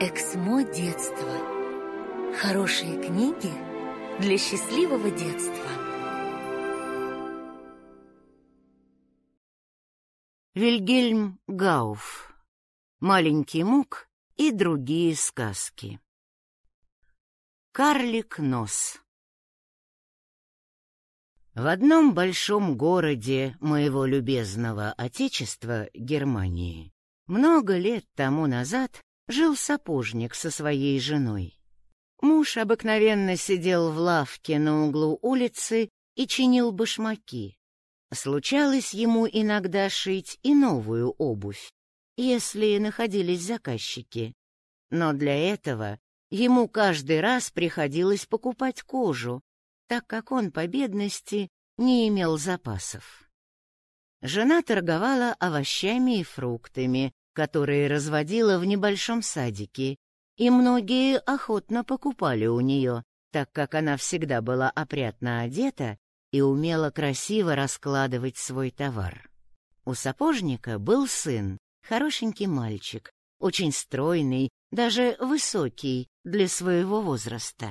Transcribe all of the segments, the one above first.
Эксмо детства. Хорошие книги для счастливого детства. Вильгельм Гауф. Маленький мук и другие сказки. Карлик Нос. В одном большом городе моего любезного отечества, Германии, много лет тому назад жил сапожник со своей женой. Муж обыкновенно сидел в лавке на углу улицы и чинил башмаки. Случалось ему иногда шить и новую обувь, если находились заказчики. Но для этого ему каждый раз приходилось покупать кожу, так как он по бедности не имел запасов. Жена торговала овощами и фруктами, которые разводила в небольшом садике, и многие охотно покупали у нее, так как она всегда была опрятно одета и умела красиво раскладывать свой товар. У сапожника был сын, хорошенький мальчик, очень стройный, даже высокий для своего возраста.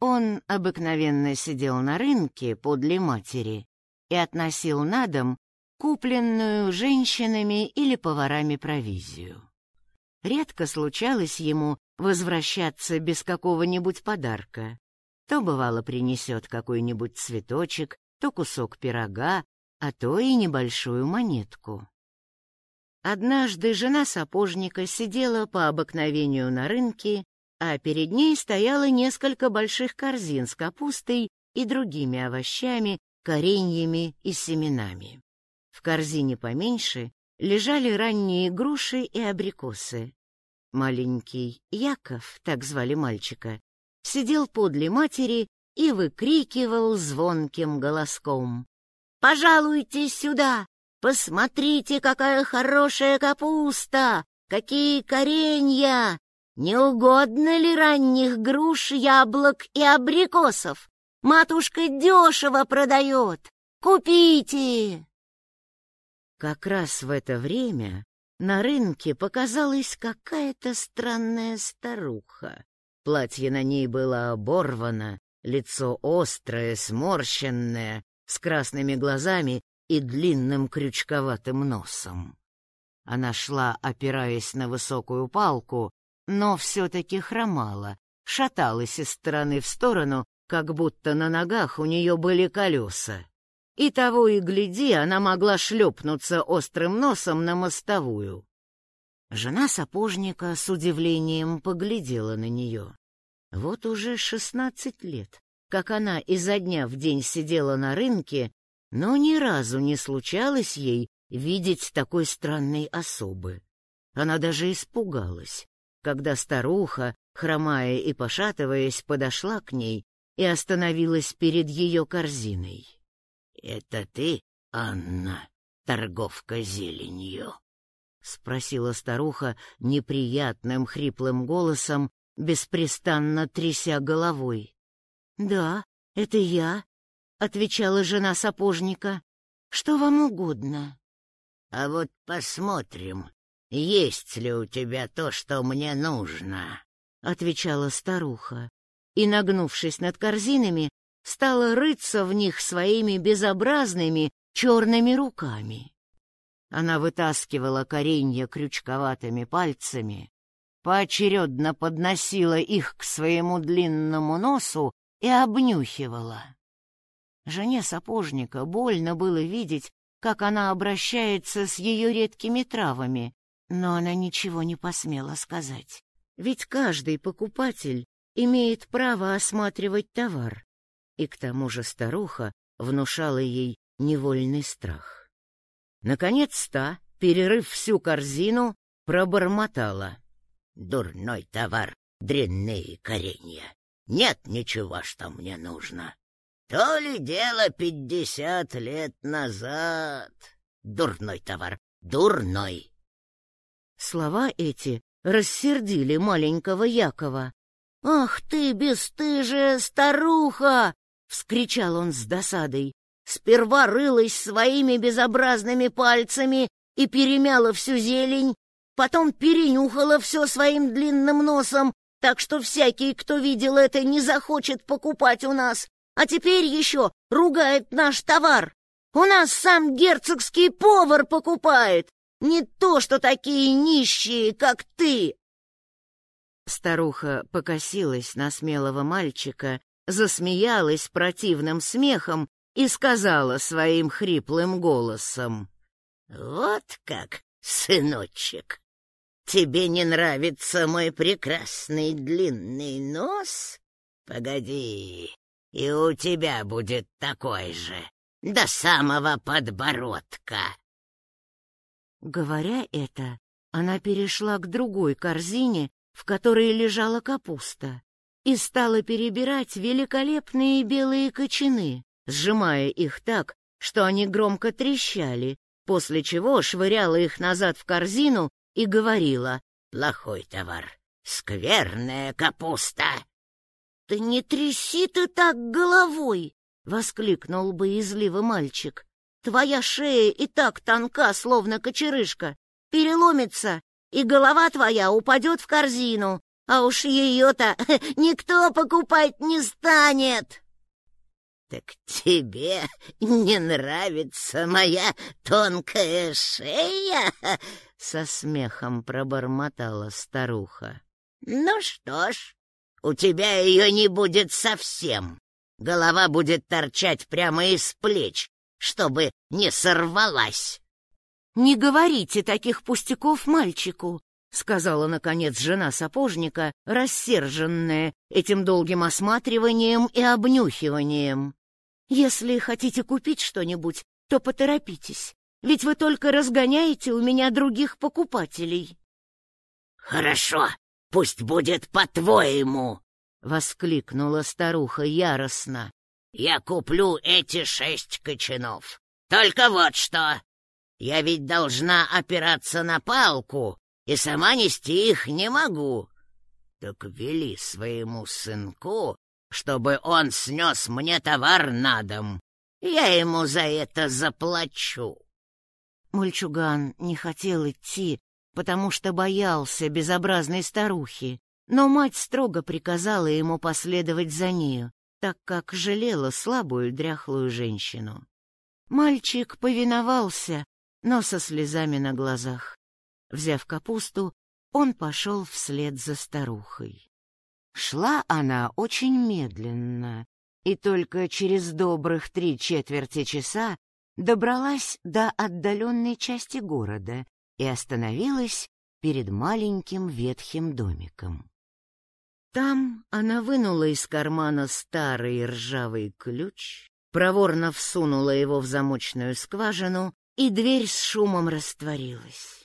Он обыкновенно сидел на рынке подле матери и относил на дом купленную женщинами или поварами провизию. Редко случалось ему возвращаться без какого-нибудь подарка. То, бывало, принесет какой-нибудь цветочек, то кусок пирога, а то и небольшую монетку. Однажды жена сапожника сидела по обыкновению на рынке, а перед ней стояло несколько больших корзин с капустой и другими овощами, кореньями и семенами. В корзине поменьше лежали ранние груши и абрикосы. Маленький Яков, так звали мальчика, сидел подле матери и выкрикивал звонким голоском. «Пожалуйте сюда! Посмотрите, какая хорошая капуста! Какие коренья! Не угодно ли ранних груш, яблок и абрикосов? Матушка дешево продает! Купите!» Как раз в это время на рынке показалась какая-то странная старуха. Платье на ней было оборвано, лицо острое, сморщенное, с красными глазами и длинным крючковатым носом. Она шла, опираясь на высокую палку, но все-таки хромала, шаталась из стороны в сторону, как будто на ногах у нее были колеса и того и гляди, она могла шлепнуться острым носом на мостовую. Жена сапожника с удивлением поглядела на нее. Вот уже шестнадцать лет, как она изо дня в день сидела на рынке, но ни разу не случалось ей видеть такой странной особы. Она даже испугалась, когда старуха, хромая и пошатываясь, подошла к ней и остановилась перед ее корзиной. «Это ты, Анна, торговка зеленью?» — спросила старуха неприятным хриплым голосом, беспрестанно тряся головой. «Да, это я», — отвечала жена сапожника. «Что вам угодно?» «А вот посмотрим, есть ли у тебя то, что мне нужно», — отвечала старуха. И, нагнувшись над корзинами, стала рыться в них своими безобразными черными руками. Она вытаскивала коренья крючковатыми пальцами, поочередно подносила их к своему длинному носу и обнюхивала. Жене сапожника больно было видеть, как она обращается с ее редкими травами, но она ничего не посмела сказать. Ведь каждый покупатель имеет право осматривать товар, и к тому же старуха внушала ей невольный страх. Наконец та, перерыв всю корзину, пробормотала. «Дурной товар, дрянные коренья. Нет ничего, что мне нужно. То ли дело пятьдесят лет назад. Дурной товар, дурной!» Слова эти рассердили маленького Якова. «Ах ты, бесстыжая старуха!» Вскричал он с досадой. Сперва рылась своими безобразными пальцами и перемяла всю зелень, потом перенюхала все своим длинным носом, так что всякий, кто видел это, не захочет покупать у нас. А теперь еще ругает наш товар. У нас сам герцогский повар покупает, не то что такие нищие, как ты. Старуха покосилась на смелого мальчика, засмеялась противным смехом и сказала своим хриплым голосом. «Вот как, сыночек, тебе не нравится мой прекрасный длинный нос? Погоди, и у тебя будет такой же, до самого подбородка». Говоря это, она перешла к другой корзине, в которой лежала капуста, и стала перебирать великолепные белые кочаны, сжимая их так, что они громко трещали, после чего швыряла их назад в корзину и говорила «Плохой товар, скверная капуста». «Да не тряси ты так головой!» — воскликнул боязливо мальчик. «Твоя шея и так тонка, словно кочерышка, переломится, и голова твоя упадет в корзину, а уж ее-то никто покупать не станет. Так тебе не нравится моя тонкая шея? Со смехом пробормотала старуха. Ну что ж, у тебя ее не будет совсем. Голова будет торчать прямо из плеч, чтобы не сорвалась. Не говорите таких пустяков мальчику, — сказала, наконец, жена сапожника, рассерженная этим долгим осматриванием и обнюхиванием. «Если хотите купить что-нибудь, то поторопитесь, ведь вы только разгоняете у меня других покупателей». «Хорошо, пусть будет по-твоему!» — воскликнула старуха яростно. «Я куплю эти шесть кочанов. Только вот что! Я ведь должна опираться на палку, и сама нести их не могу. Так вели своему сынку, чтобы он снес мне товар на дом. Я ему за это заплачу. Мальчуган не хотел идти, потому что боялся безобразной старухи, но мать строго приказала ему последовать за нею, так как жалела слабую дряхлую женщину. Мальчик повиновался, но со слезами на глазах. Взяв капусту, он пошел вслед за старухой. Шла она очень медленно, и только через добрых три четверти часа добралась до отдаленной части города и остановилась перед маленьким ветхим домиком. Там она вынула из кармана старый ржавый ключ, проворно всунула его в замочную скважину, и дверь с шумом растворилась.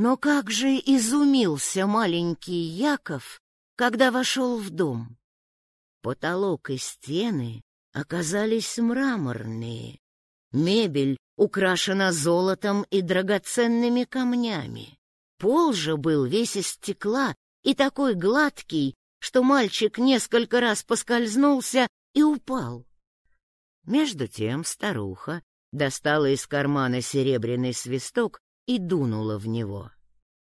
Но как же изумился маленький Яков, когда вошел в дом. Потолок и стены оказались мраморные. Мебель украшена золотом и драгоценными камнями. Пол же был весь из стекла и такой гладкий, что мальчик несколько раз поскользнулся и упал. Между тем старуха достала из кармана серебряный свисток и дунула в него.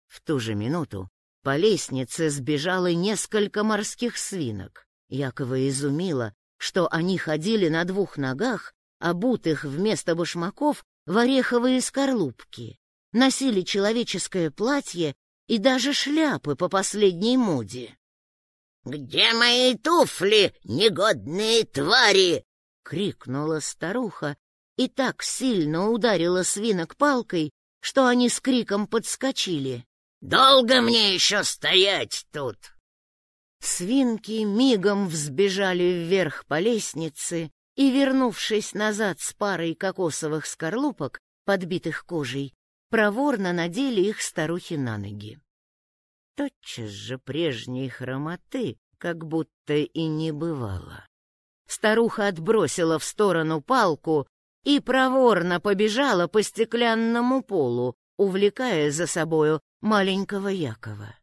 В ту же минуту по лестнице сбежало несколько морских свинок. Якова изумило, что они ходили на двух ногах, обутых вместо башмаков в ореховые скорлупки, носили человеческое платье и даже шляпы по последней моде. «Где мои туфли, негодные твари?» — крикнула старуха и так сильно ударила свинок палкой, что они с криком подскочили. «Долго мне еще стоять тут?» Свинки мигом взбежали вверх по лестнице и, вернувшись назад с парой кокосовых скорлупок, подбитых кожей, проворно надели их старухи на ноги. Тотчас же прежней хромоты как будто и не бывало. Старуха отбросила в сторону палку и проворно побежала по стеклянному полу, увлекая за собою маленького Якова.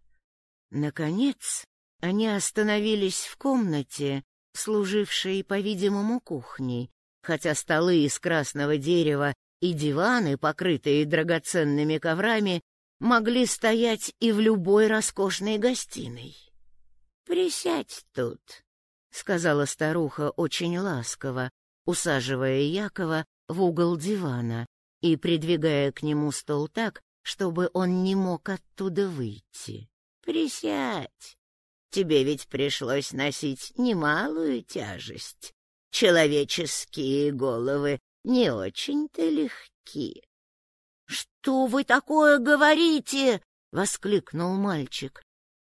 Наконец, они остановились в комнате, служившей, по-видимому, кухней, хотя столы из красного дерева и диваны, покрытые драгоценными коврами, могли стоять и в любой роскошной гостиной. «Присядь тут», — сказала старуха очень ласково, усаживая Якова в угол дивана и придвигая к нему стол так, чтобы он не мог оттуда выйти. «Присядь. Тебе ведь пришлось носить немалую тяжесть. Человеческие головы не очень-то легки». «Что вы такое говорите?» — воскликнул мальчик.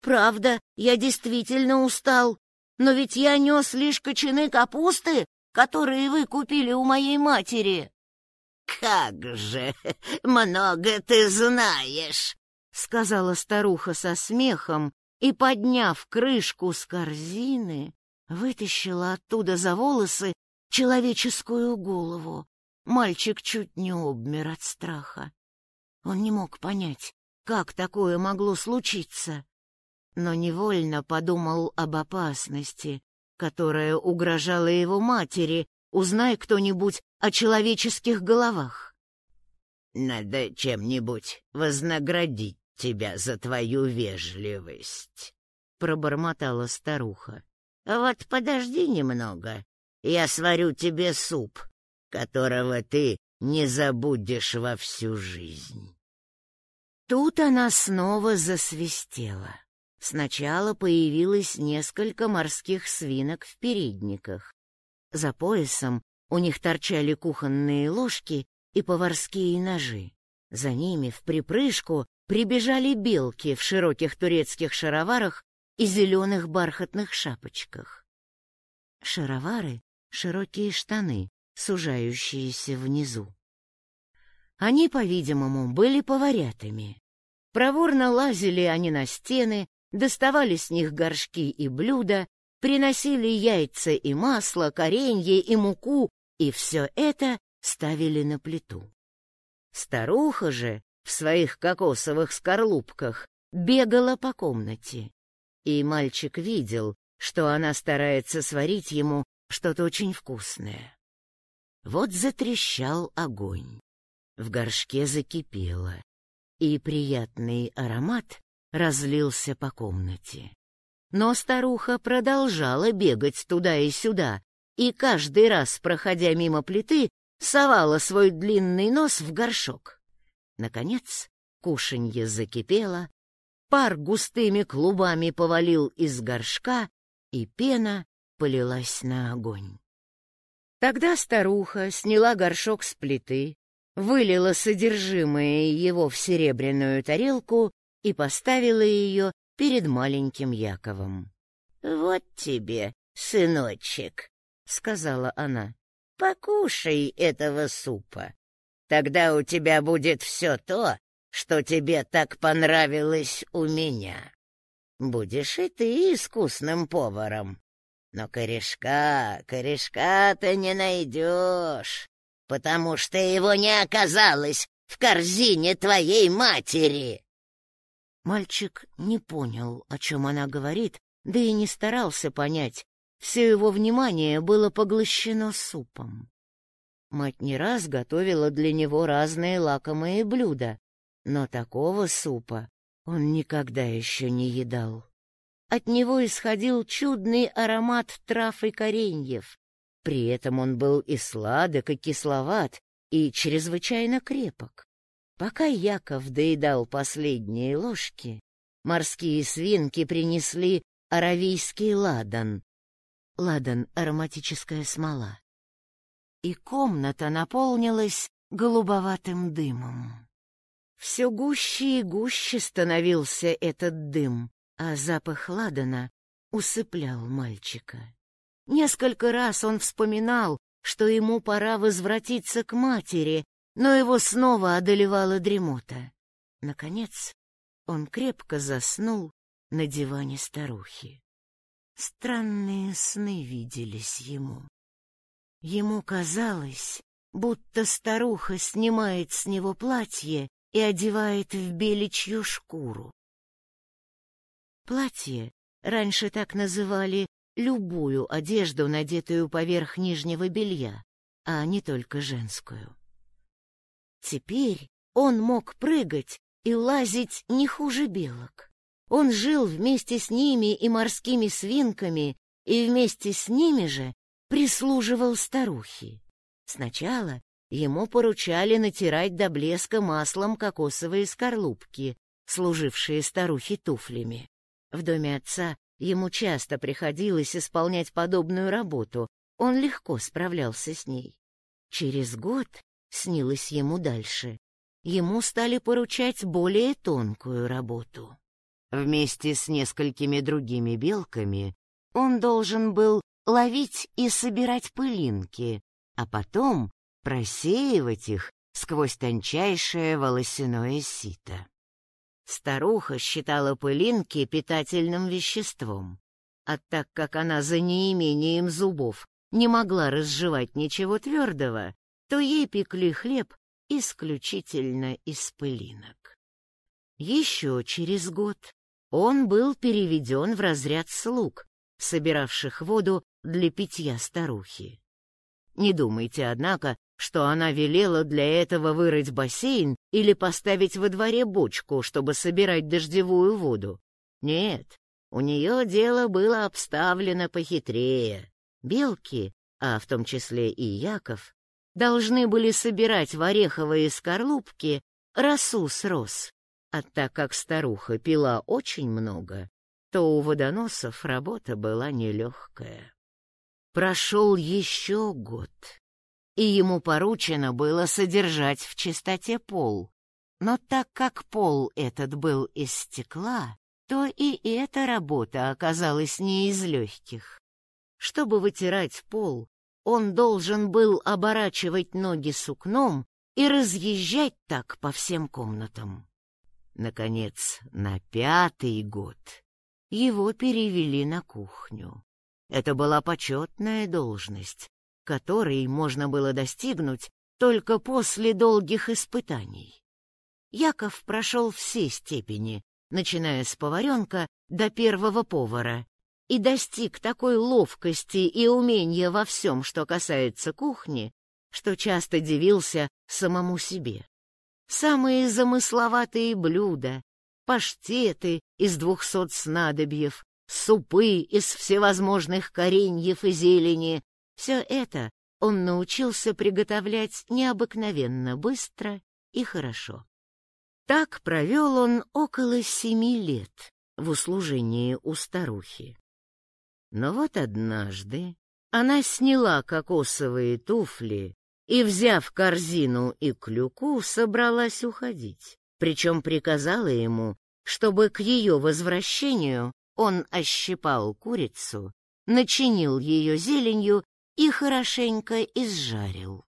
«Правда, я действительно устал, но ведь я нес лишь кочаны капусты, которые вы купили у моей матери». «Как же много ты знаешь!» — сказала старуха со смехом и, подняв крышку с корзины, вытащила оттуда за волосы человеческую голову. Мальчик чуть не обмер от страха. Он не мог понять, как такое могло случиться, но невольно подумал об опасности, которая угрожала его матери, узнай кто-нибудь о человеческих головах. «Надо чем-нибудь вознаградить тебя за твою вежливость», — пробормотала старуха. «Вот подожди немного, я сварю тебе суп, которого ты не забудешь во всю жизнь». Тут она снова засвистела. Сначала появилось несколько морских свинок в передниках. За поясом у них торчали кухонные ложки и поварские ножи. За ними в припрыжку прибежали белки в широких турецких шароварах и зеленых бархатных шапочках. Шаровары — широкие штаны, сужающиеся внизу. Они, по-видимому, были поварятами. Проворно лазили они на стены, доставали с них горшки и блюда, приносили яйца и масло, коренье и муку, и все это ставили на плиту. Старуха же в своих кокосовых скорлупках бегала по комнате, и мальчик видел, что она старается сварить ему что-то очень вкусное. Вот затрещал огонь. В горшке закипело, и приятный аромат разлился по комнате. Но старуха продолжала бегать туда и сюда, и каждый раз, проходя мимо плиты, совала свой длинный нос в горшок. Наконец, кушанье закипело, пар густыми клубами повалил из горшка, и пена полилась на огонь. Тогда старуха сняла горшок с плиты, вылила содержимое его в серебряную тарелку и поставила ее перед маленьким Яковом. — Вот тебе, сыночек, — сказала она, — покушай этого супа. Тогда у тебя будет все то, что тебе так понравилось у меня. Будешь и ты искусным поваром. Но корешка, корешка ты не найдешь, потому что его не оказалось в корзине твоей матери. Мальчик не понял, о чем она говорит, да и не старался понять. Все его внимание было поглощено супом. Мать не раз готовила для него разные лакомые блюда, но такого супа он никогда еще не едал. От него исходил чудный аромат трав и кореньев. При этом он был и сладок, и кисловат, и чрезвычайно крепок. Пока Яков доедал последние ложки, морские свинки принесли аравийский ладан. Ладан — ароматическая смола. И комната наполнилась голубоватым дымом. Все гуще и гуще становился этот дым, а запах ладана усыплял мальчика. Несколько раз он вспоминал, что ему пора возвратиться к матери, но его снова одолевала дремота. Наконец, он крепко заснул на диване старухи. Странные сны виделись ему. Ему казалось, будто старуха снимает с него платье и одевает в беличью шкуру. Платье раньше так называли любую одежду, надетую поверх нижнего белья, а не только женскую. Теперь он мог прыгать и лазить не хуже белок. Он жил вместе с ними и морскими свинками, и вместе с ними же прислуживал старухе. Сначала ему поручали натирать до блеска маслом кокосовые скорлупки, служившие старухе туфлями. В доме отца ему часто приходилось исполнять подобную работу, он легко справлялся с ней. Через год, снилось ему дальше, ему стали поручать более тонкую работу. Вместе с несколькими другими белками он должен был ловить и собирать пылинки, а потом просеивать их сквозь тончайшее волосяное сито. Старуха считала пылинки питательным веществом, а так как она за неимением зубов не могла разжевать ничего твердого, то ей пекли хлеб исключительно из пылинок. Еще через год он был переведен в разряд слуг, собиравших воду для питья старухи. Не думайте, однако, что она велела для этого вырыть бассейн или поставить во дворе бочку, чтобы собирать дождевую воду. Нет, у нее дело было обставлено похитрее. Белки, а в том числе и Яков, должны были собирать в ореховые скорлупки росу с роз. А так как старуха пила очень много, то у водоносов работа была нелегкая. Прошел еще год, и ему поручено было содержать в чистоте пол. Но так как пол этот был из стекла, то и эта работа оказалась не из легких. Чтобы вытирать пол, он должен был оборачивать ноги сукном и разъезжать так по всем комнатам. Наконец, на пятый год его перевели на кухню. Это была почетная должность, которой можно было достигнуть только после долгих испытаний. Яков прошел все степени, начиная с поваренка до первого повара, и достиг такой ловкости и умения во всем, что касается кухни, что часто дивился самому себе. Самые замысловатые блюда, паштеты из двухсот снадобьев, супы из всевозможных кореньев и зелени — все это он научился приготовлять необыкновенно быстро и хорошо. Так провел он около семи лет в услужении у старухи. Но вот однажды она сняла кокосовые туфли и, взяв корзину и клюку, собралась уходить. Причем приказала ему, чтобы к ее возвращению он ощипал курицу, начинил ее зеленью и хорошенько изжарил.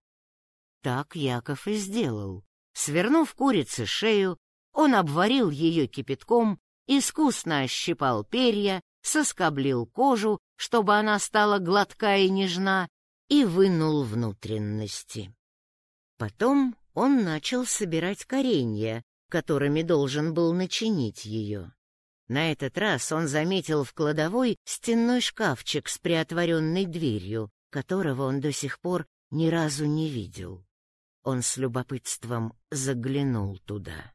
Так Яков и сделал. Свернув курице шею, он обварил ее кипятком, искусно ощипал перья, соскоблил кожу, чтобы она стала гладкая и нежна, и вынул внутренности. Потом он начал собирать коренья, которыми должен был начинить ее. На этот раз он заметил в кладовой стенной шкафчик с приотворенной дверью, которого он до сих пор ни разу не видел. Он с любопытством заглянул туда.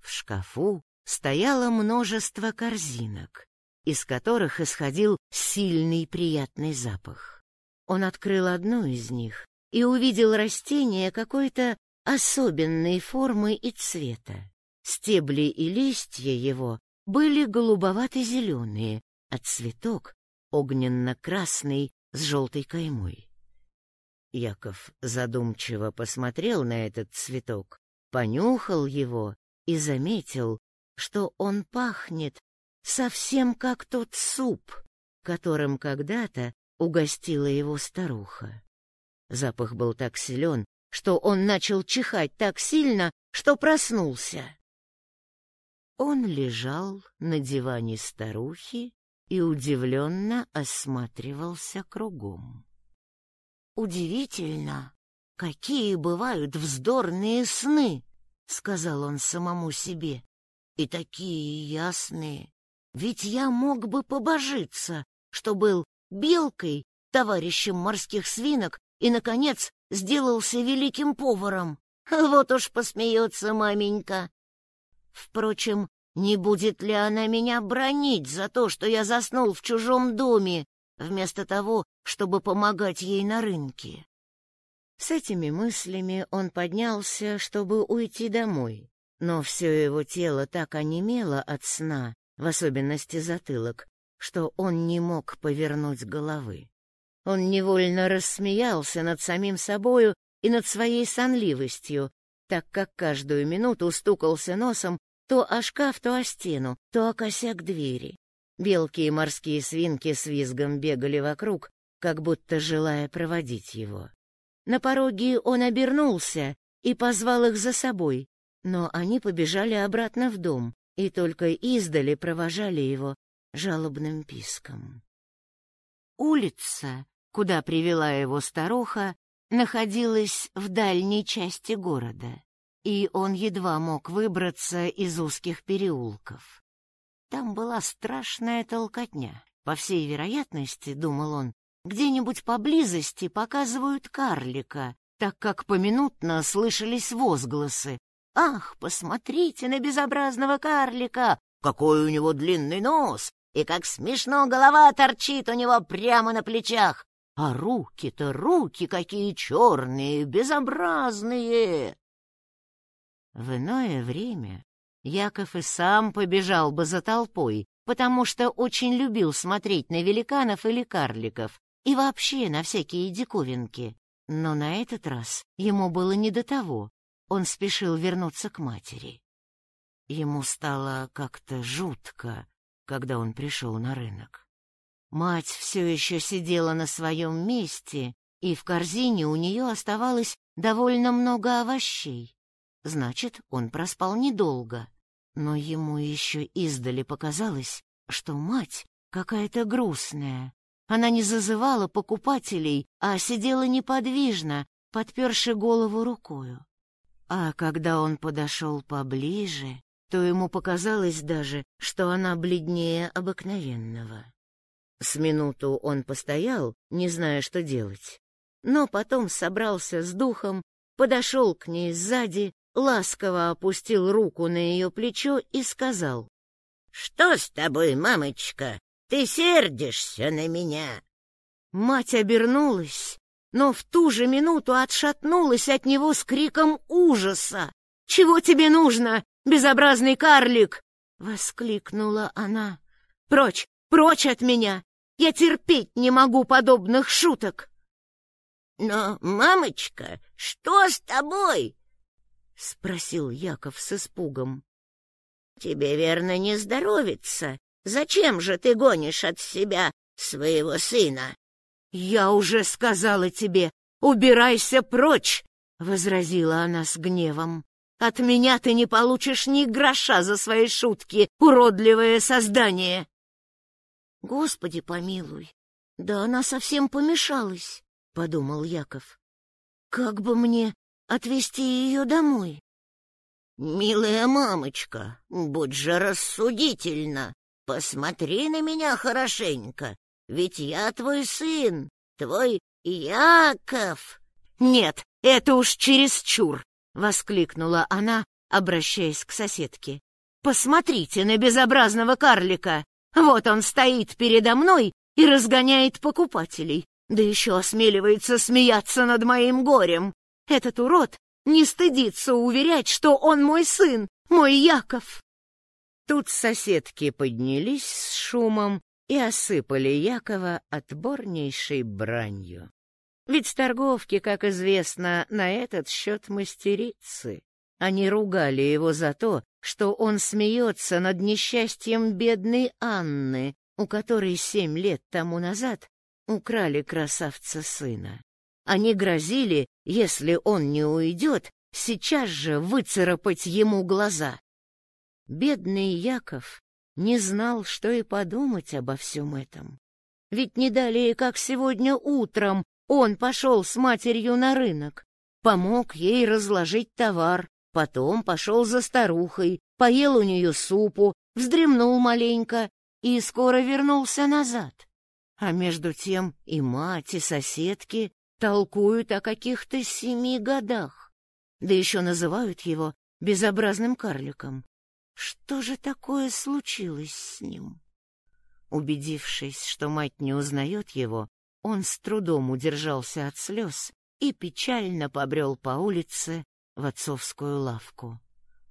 В шкафу стояло множество корзинок, из которых исходил сильный приятный запах. Он открыл одну из них и увидел растение какой-то особенной формы и цвета. Стебли и листья его были голубовато-зеленые, а цветок — огненно-красный с желтой каймой. Яков задумчиво посмотрел на этот цветок, понюхал его и заметил, что он пахнет совсем как тот суп, которым когда-то угостила его старуха. Запах был так силен, что он начал чихать так сильно, что проснулся. Он лежал на диване старухи и удивленно осматривался кругом. «Удивительно, какие бывают вздорные сны!» — сказал он самому себе. «И такие ясные! Ведь я мог бы побожиться, что был белкой, товарищем морских свинок и, наконец, сделался великим поваром. Вот уж посмеется маменька. Впрочем, не будет ли она меня бронить за то, что я заснул в чужом доме, вместо того, чтобы помогать ей на рынке? С этими мыслями он поднялся, чтобы уйти домой, но все его тело так онемело от сна, в особенности затылок, что он не мог повернуть головы. Он невольно рассмеялся над самим собою и над своей сонливостью, так как каждую минуту стукался носом то о шкаф, то о стену, то о косяк двери. Белки и морские свинки с визгом бегали вокруг, как будто желая проводить его. На пороге он обернулся и позвал их за собой, но они побежали обратно в дом и только издали провожали его жалобным писком. Улица, куда привела его старуха, находилась в дальней части города и он едва мог выбраться из узких переулков. Там была страшная толкотня. По всей вероятности, думал он, где-нибудь поблизости показывают карлика, так как поминутно слышались возгласы. «Ах, посмотрите на безобразного карлика! Какой у него длинный нос! И как смешно голова торчит у него прямо на плечах! А руки-то, руки какие черные, безобразные!» В иное время Яков и сам побежал бы за толпой, потому что очень любил смотреть на великанов или карликов и вообще на всякие диковинки. Но на этот раз ему было не до того. Он спешил вернуться к матери. Ему стало как-то жутко, когда он пришел на рынок. Мать все еще сидела на своем месте, и в корзине у нее оставалось довольно много овощей. Значит, он проспал недолго. Но ему еще издали показалось, что мать какая-то грустная. Она не зазывала покупателей, а сидела неподвижно, подперши голову рукою. А когда он подошел поближе, то ему показалось даже, что она бледнее обыкновенного. С минуту он постоял, не зная, что делать, но потом собрался с духом, подошел к ней сзади ласково опустил руку на ее плечо и сказал. — Что с тобой, мамочка? Ты сердишься на меня? Мать обернулась, но в ту же минуту отшатнулась от него с криком ужаса. — Чего тебе нужно, безобразный карлик? — воскликнула она. — Прочь, прочь от меня! Я терпеть не могу подобных шуток! — Но, мамочка, что с тобой? — спросил Яков с испугом. — Тебе, верно, не здоровится. Зачем же ты гонишь от себя своего сына? — Я уже сказала тебе, убирайся прочь! — возразила она с гневом. — От меня ты не получишь ни гроша за свои шутки, уродливое создание! — Господи помилуй, да она совсем помешалась, — подумал Яков. — Как бы мне отвезти ее домой. «Милая мамочка, будь же рассудительна, посмотри на меня хорошенько, ведь я твой сын, твой Яков!» «Нет, это уж чересчур!» — воскликнула она, обращаясь к соседке. «Посмотрите на безобразного карлика! Вот он стоит передо мной и разгоняет покупателей, да еще осмеливается смеяться над моим горем. Этот урод не стыдится уверять, что он мой сын, мой Яков. Тут соседки поднялись с шумом и осыпали Якова отборнейшей бранью. Ведь торговки, как известно, на этот счет мастерицы. Они ругали его за то, что он смеется над несчастьем бедной Анны, у которой семь лет тому назад украли красавца сына. Они грозили, если он не уйдет, сейчас же выцарапать ему глаза. Бедный Яков не знал, что и подумать обо всем этом. Ведь не далее, как сегодня утром, он пошел с матерью на рынок, помог ей разложить товар, потом пошел за старухой, поел у нее супу, вздремнул маленько и скоро вернулся назад. А между тем и мать, и соседки толкуют о каких-то семи годах, да еще называют его безобразным карликом. Что же такое случилось с ним? Убедившись, что мать не узнает его, он с трудом удержался от слез и печально побрел по улице в отцовскую лавку.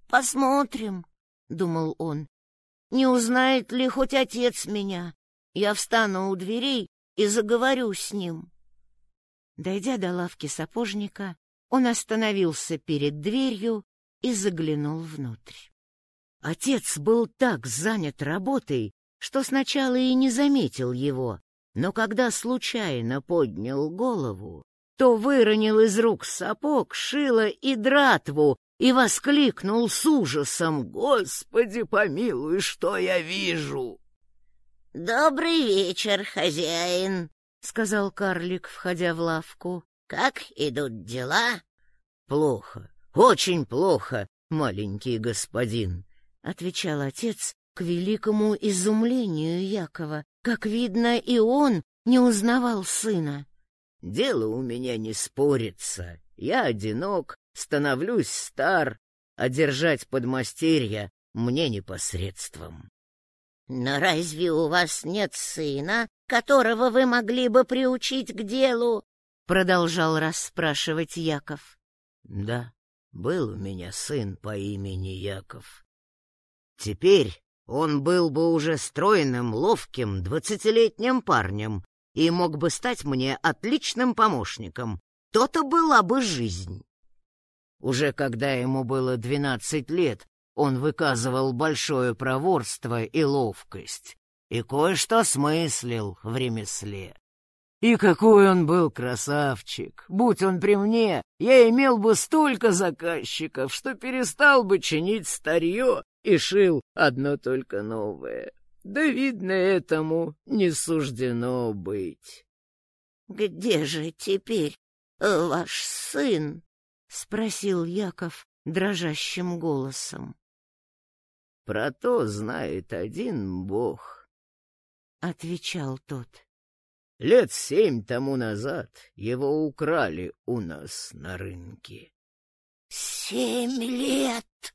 «Посмотрим», — думал он, — «не узнает ли хоть отец меня? Я встану у дверей и заговорю с ним». Дойдя до лавки сапожника, он остановился перед дверью и заглянул внутрь. Отец был так занят работой, что сначала и не заметил его, но когда случайно поднял голову, то выронил из рук сапог, шило и дратву и воскликнул с ужасом «Господи помилуй, что я вижу!» «Добрый вечер, хозяин», — сказал карлик, входя в лавку. «Как идут дела?» «Плохо, очень плохо, маленький господин», — отвечал отец к великому изумлению Якова. Как видно, и он не узнавал сына. «Дело у меня не спорится. Я одинок, становлюсь стар, а держать подмастерья мне непосредством. Но разве у вас нет сына, которого вы могли бы приучить к делу? Продолжал расспрашивать Яков. Да, был у меня сын по имени Яков. Теперь он был бы уже стройным, ловким, двадцатилетним парнем и мог бы стать мне отличным помощником. То-то была бы жизнь. Уже когда ему было двенадцать лет, он выказывал большое проворство и ловкость, и кое-что смыслил в ремесле. И какой он был красавчик! Будь он при мне, я имел бы столько заказчиков, что перестал бы чинить старье и шил одно только новое. Да, видно, этому не суждено быть. — Где же теперь ваш сын? — спросил Яков дрожащим голосом. Про то знает один бог, — отвечал тот. Лет семь тому назад его украли у нас на рынке. — Семь лет! —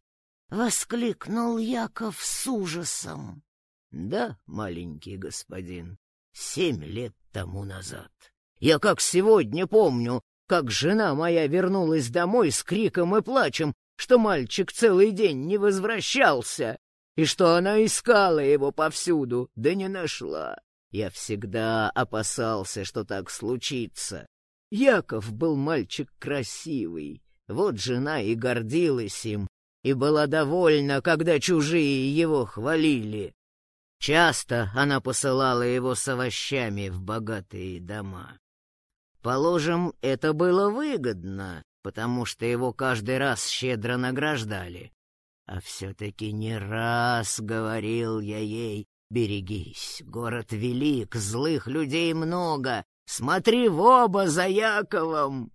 воскликнул Яков с ужасом. — Да, маленький господин, семь лет тому назад. Я как сегодня помню, как жена моя вернулась домой с криком и плачем, что мальчик целый день не возвращался, и что она искала его повсюду, да не нашла. Я всегда опасался, что так случится. Яков был мальчик красивый, вот жена и гордилась им, и была довольна, когда чужие его хвалили. Часто она посылала его с овощами в богатые дома. Положим, это было выгодно, потому что его каждый раз щедро награждали. А все-таки не раз говорил я ей, берегись, город велик, злых людей много, смотри в оба за Яковом.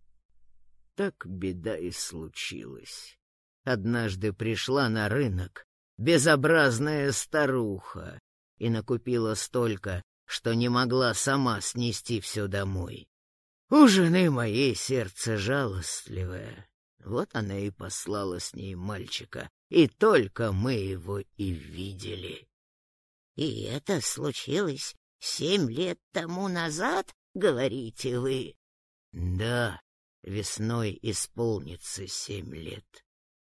Так беда и случилась. Однажды пришла на рынок безобразная старуха и накупила столько, что не могла сама снести все домой. У жены моей сердце жалостливое. Вот она и послала с ней мальчика, и только мы его и видели. — И это случилось семь лет тому назад, говорите вы? — Да, весной исполнится семь лет.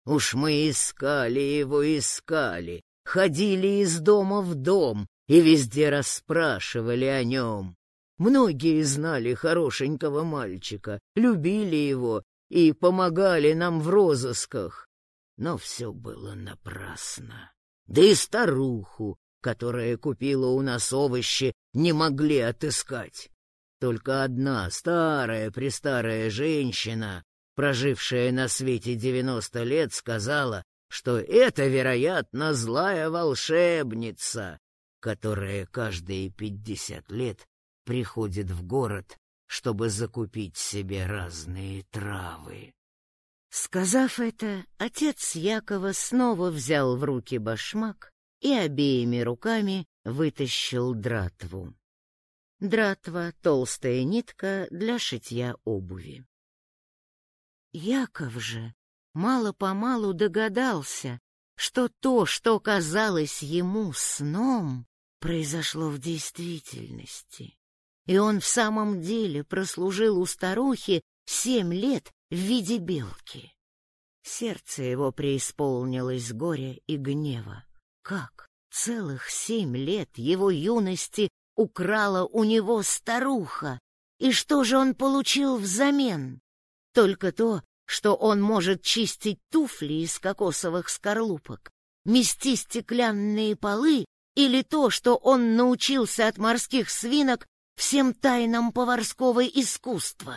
Уж мы искали его, искали, ходили из дома в дом и везде расспрашивали о нем. Многие знали хорошенького мальчика, любили его и помогали нам в розысках. Но все было напрасно. Да и старуху, которая купила у нас овощи, не могли отыскать. Только одна старая-престарая женщина, прожившая на свете девяносто лет, сказала, что это, вероятно, злая волшебница, которая каждые пятьдесят лет приходит в город, чтобы закупить себе разные травы. Сказав это, отец Якова снова взял в руки башмак и обеими руками вытащил дратву. Дратва — толстая нитка для шитья обуви. Яков же мало-помалу догадался, что то, что казалось ему сном, произошло в действительности. И он в самом деле прослужил у старухи семь лет в виде белки. Сердце его преисполнилось горя и гнева. Как целых семь лет его юности украла у него старуха? И что же он получил взамен? Только то, что он может чистить туфли из кокосовых скорлупок, мести стеклянные полы или то, что он научился от морских свинок всем тайнам поварского искусства.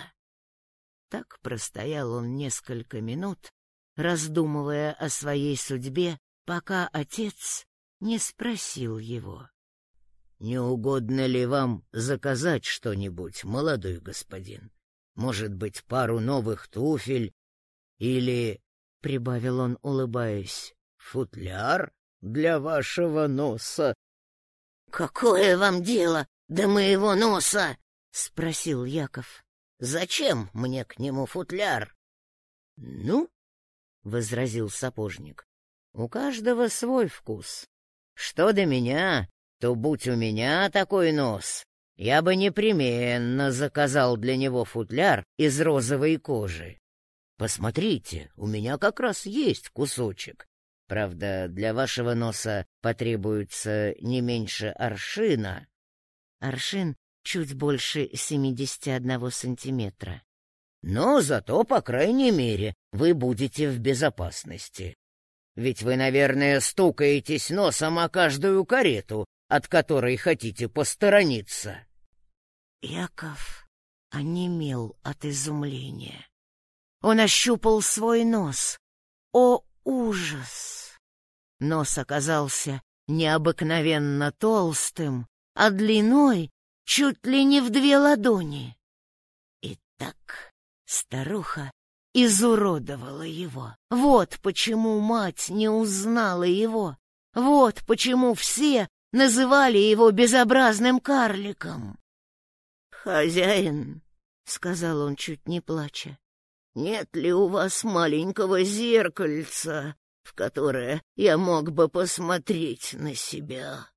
Так простоял он несколько минут, раздумывая о своей судьбе, пока отец не спросил его. — Не угодно ли вам заказать что-нибудь, молодой господин? Может быть, пару новых туфель или, — прибавил он, улыбаясь, — футляр для вашего носа? — Какое вам дело до моего носа? — спросил Яков. — Зачем мне к нему футляр? — Ну, — возразил сапожник, — у каждого свой вкус. Что до меня, то будь у меня такой нос, я бы непременно заказал для него футляр из розовой кожи. Посмотрите, у меня как раз есть кусочек. Правда, для вашего носа потребуется не меньше аршина. Аршин чуть больше 71 сантиметра. Но зато, по крайней мере, вы будете в безопасности. Ведь вы, наверное, стукаетесь носом о каждую карету, от которой хотите посторониться. Яков онемел от изумления. Он ощупал свой нос. О, ужас! Нос оказался необыкновенно толстым, а длиной чуть ли не в две ладони. И так старуха изуродовала его. Вот почему мать не узнала его. Вот почему все называли его безобразным карликом. «Хозяин», — сказал он, чуть не плача, — «нет ли у вас маленького зеркальца, в которое я мог бы посмотреть на себя?»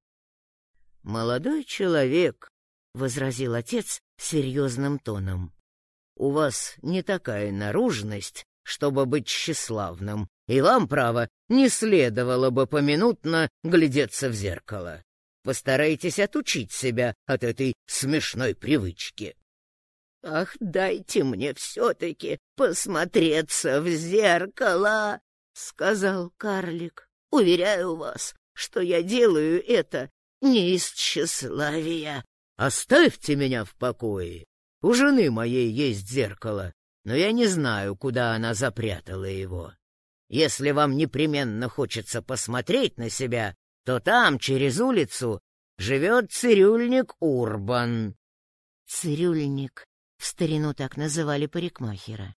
«Молодой человек», — возразил отец серьезным тоном, — «у вас не такая наружность, чтобы быть тщеславным, и вам, право, не следовало бы поминутно глядеться в зеркало. Постарайтесь отучить себя от этой смешной привычки. — Ах, дайте мне все-таки посмотреться в зеркало, — сказал карлик. — Уверяю вас, что я делаю это не из тщеславия. — Оставьте меня в покое. У жены моей есть зеркало, но я не знаю, куда она запрятала его. Если вам непременно хочется посмотреть на себя, то там, через улицу, живет цирюльник Урбан. Цирюльник. В старину так называли парикмахера.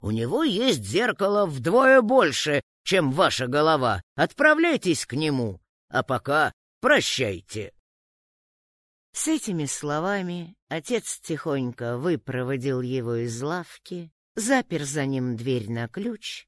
У него есть зеркало вдвое больше, чем ваша голова. Отправляйтесь к нему. А пока прощайте. С этими словами отец тихонько выпроводил его из лавки, запер за ним дверь на ключ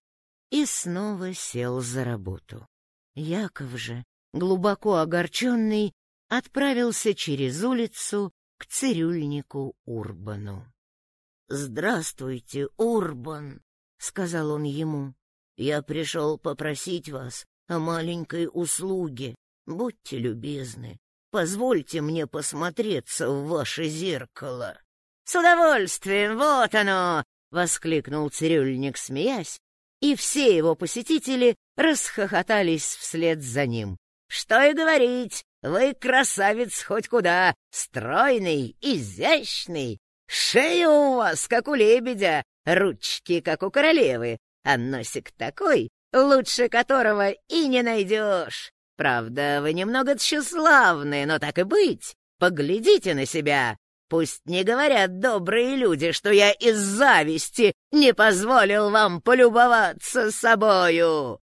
и снова сел за работу. Яков же, глубоко огорченный, отправился через улицу к цирюльнику Урбану. — Здравствуйте, Урбан, — сказал он ему. — Я пришел попросить вас о маленькой услуге. Будьте любезны, позвольте мне посмотреться в ваше зеркало. — С удовольствием, вот оно! — воскликнул цирюльник, смеясь, и все его посетители расхохотались вслед за ним. «Что и говорить, вы красавец хоть куда, стройный, изящный, шея у вас, как у лебедя, ручки, как у королевы, а носик такой, лучше которого и не найдешь. Правда, вы немного тщеславны, но так и быть, поглядите на себя, Пусть не говорят добрые люди, что я из зависти не позволил вам полюбоваться собою.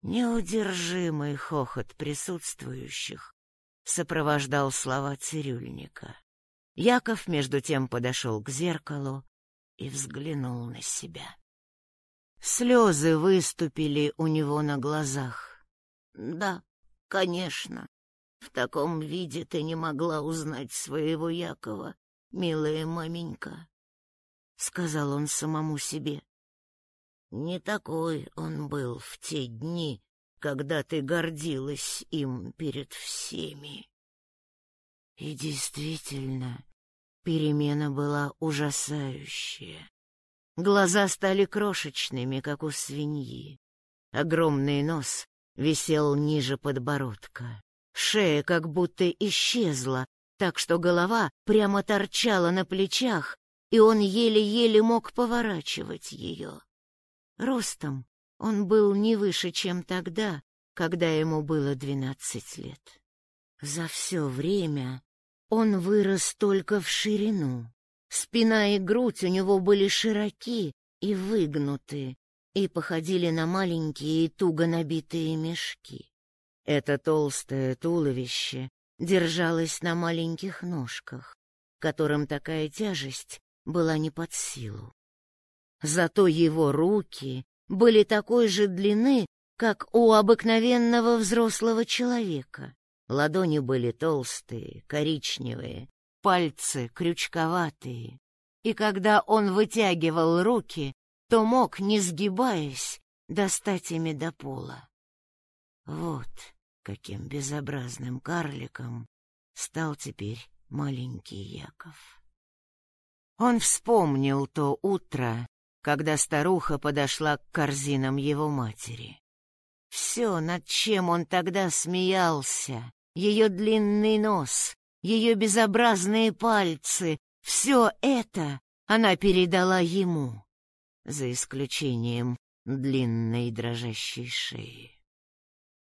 Неудержимый хохот присутствующих сопровождал слова цирюльника. Яков между тем подошел к зеркалу и взглянул на себя. Слезы выступили у него на глазах. Да, конечно. В таком виде ты не могла узнать своего Якова, милая маменька, — сказал он самому себе. Не такой он был в те дни, когда ты гордилась им перед всеми. И действительно, перемена была ужасающая. Глаза стали крошечными, как у свиньи. Огромный нос висел ниже подбородка. Шея как будто исчезла, так что голова прямо торчала на плечах, и он еле-еле мог поворачивать ее. Ростом он был не выше, чем тогда, когда ему было двенадцать лет. За все время он вырос только в ширину. Спина и грудь у него были широки и выгнуты, и походили на маленькие и туго набитые мешки. Это толстое туловище держалось на маленьких ножках, которым такая тяжесть была не под силу. Зато его руки были такой же длины, как у обыкновенного взрослого человека. Ладони были толстые, коричневые, пальцы крючковатые, и когда он вытягивал руки, то мог, не сгибаясь, достать ими до пола. Вот каким безобразным карликом стал теперь маленький Яков. Он вспомнил то утро, когда старуха подошла к корзинам его матери. Все, над чем он тогда смеялся, ее длинный нос, ее безобразные пальцы, все это она передала ему, за исключением длинной дрожащей шеи. —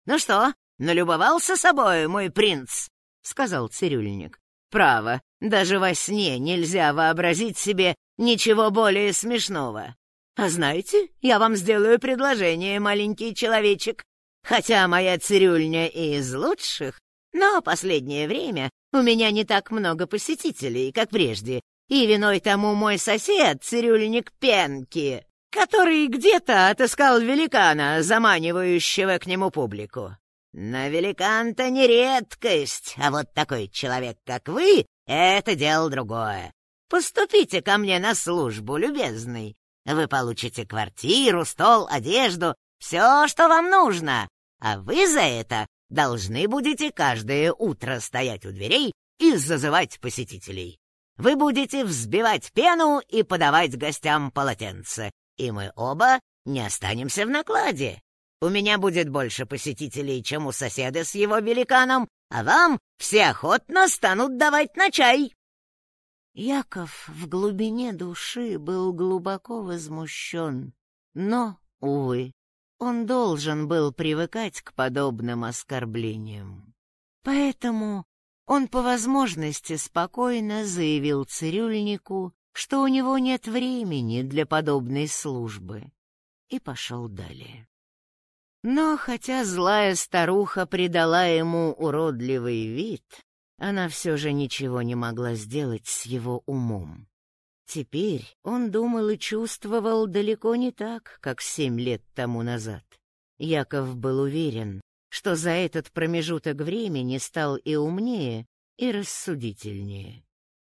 Ну что, налюбовался собой, мой принц? — сказал цирюльник. — Право, даже во сне нельзя вообразить себе ничего более смешного. А знаете, я вам сделаю предложение, маленький человечек. Хотя моя цирюльня и из лучших, но последнее время у меня не так много посетителей, как прежде, и виной тому мой сосед, цирюльник Пенки, который где-то отыскал великана, заманивающего к нему публику. На великан-то не редкость, а вот такой человек, как вы, это дело другое. Поступите ко мне на службу, любезный. Вы получите квартиру, стол, одежду, все, что вам нужно, а вы за это должны будете каждое утро стоять у дверей и зазывать посетителей. Вы будете взбивать пену и подавать гостям полотенце, и мы оба не останемся в накладе. У меня будет больше посетителей, чем у соседа с его великаном, а вам все охотно станут давать на чай. Яков в глубине души был глубоко возмущен, но, увы, он должен был привыкать к подобным оскорблениям. Поэтому он по возможности спокойно заявил цирюльнику, что у него нет времени для подобной службы, и пошел далее. Но хотя злая старуха придала ему уродливый вид, она все же ничего не могла сделать с его умом. Теперь он думал и чувствовал далеко не так, как семь лет тому назад. Яков был уверен, что за этот промежуток времени стал и умнее, и рассудительнее.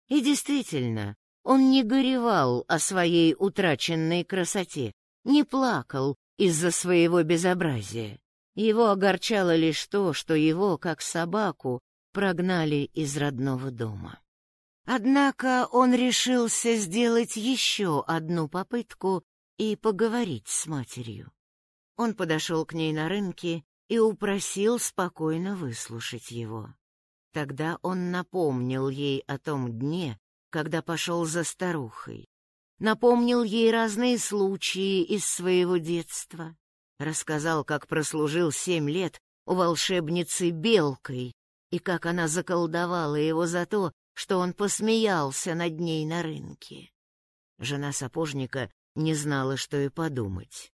И действительно, он не горевал о своей утраченной красоте, не плакал из-за своего безобразия. Его огорчало лишь то, что его, как собаку, прогнали из родного дома. Однако он решился сделать еще одну попытку и поговорить с матерью. Он подошел к ней на рынке и упросил спокойно выслушать его. Тогда он напомнил ей о том дне, когда пошел за старухой. Напомнил ей разные случаи из своего детства. Рассказал, как прослужил семь лет у волшебницы Белкой и как она заколдовала его за то, что он посмеялся над ней на рынке. Жена сапожника не знала, что и подумать.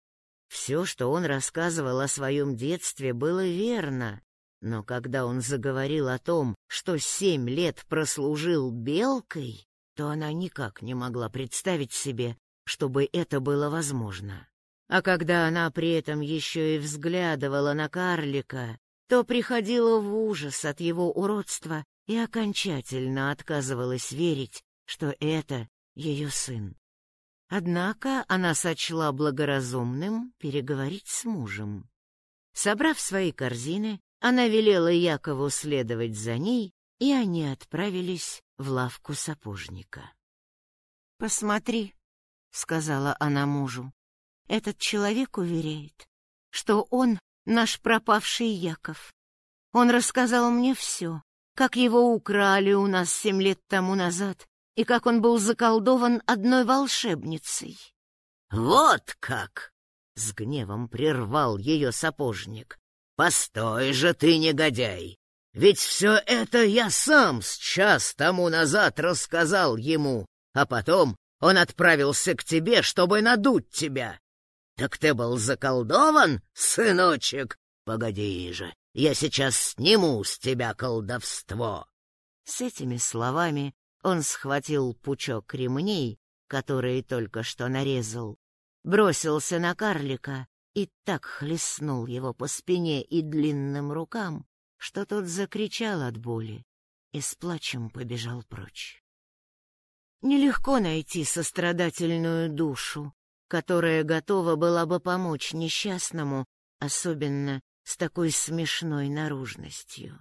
Все, что он рассказывал о своем детстве, было верно, но когда он заговорил о том, что семь лет прослужил белкой, то она никак не могла представить себе, чтобы это было возможно. А когда она при этом еще и взглядывала на карлика, то приходила в ужас от его уродства и окончательно отказывалась верить, что это ее сын. Однако она сочла благоразумным переговорить с мужем. Собрав свои корзины, она велела Якову следовать за ней, и они отправились в лавку сапожника. «Посмотри», — сказала она мужу, — «этот человек уверяет, что он наш пропавший Яков. Он рассказал мне все, как его украли у нас семь лет тому назад, и как он был заколдован одной волшебницей». «Вот как!» С гневом прервал ее сапожник. «Постой же ты, негодяй! Ведь все это я сам с час тому назад рассказал ему, а потом он отправился к тебе, чтобы надуть тебя. Так ты был заколдован, сыночек? Погоди же, я сейчас сниму с тебя колдовство!» С этими словами он схватил пучок ремней, которые только что нарезал, бросился на карлика и так хлестнул его по спине и длинным рукам, что тот закричал от боли и с плачем побежал прочь. Нелегко найти сострадательную душу, которая готова была бы помочь несчастному, особенно с такой смешной наружностью.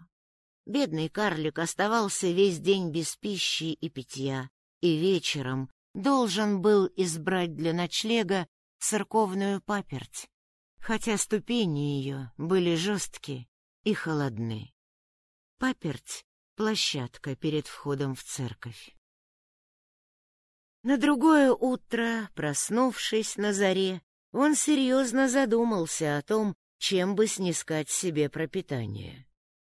Бедный карлик оставался весь день без пищи и питья, и вечером должен был избрать для ночлега церковную паперть, хотя ступени ее были жесткие и холодны. Паперть — площадка перед входом в церковь. На другое утро, проснувшись на заре, он серьезно задумался о том, чем бы снискать себе пропитание.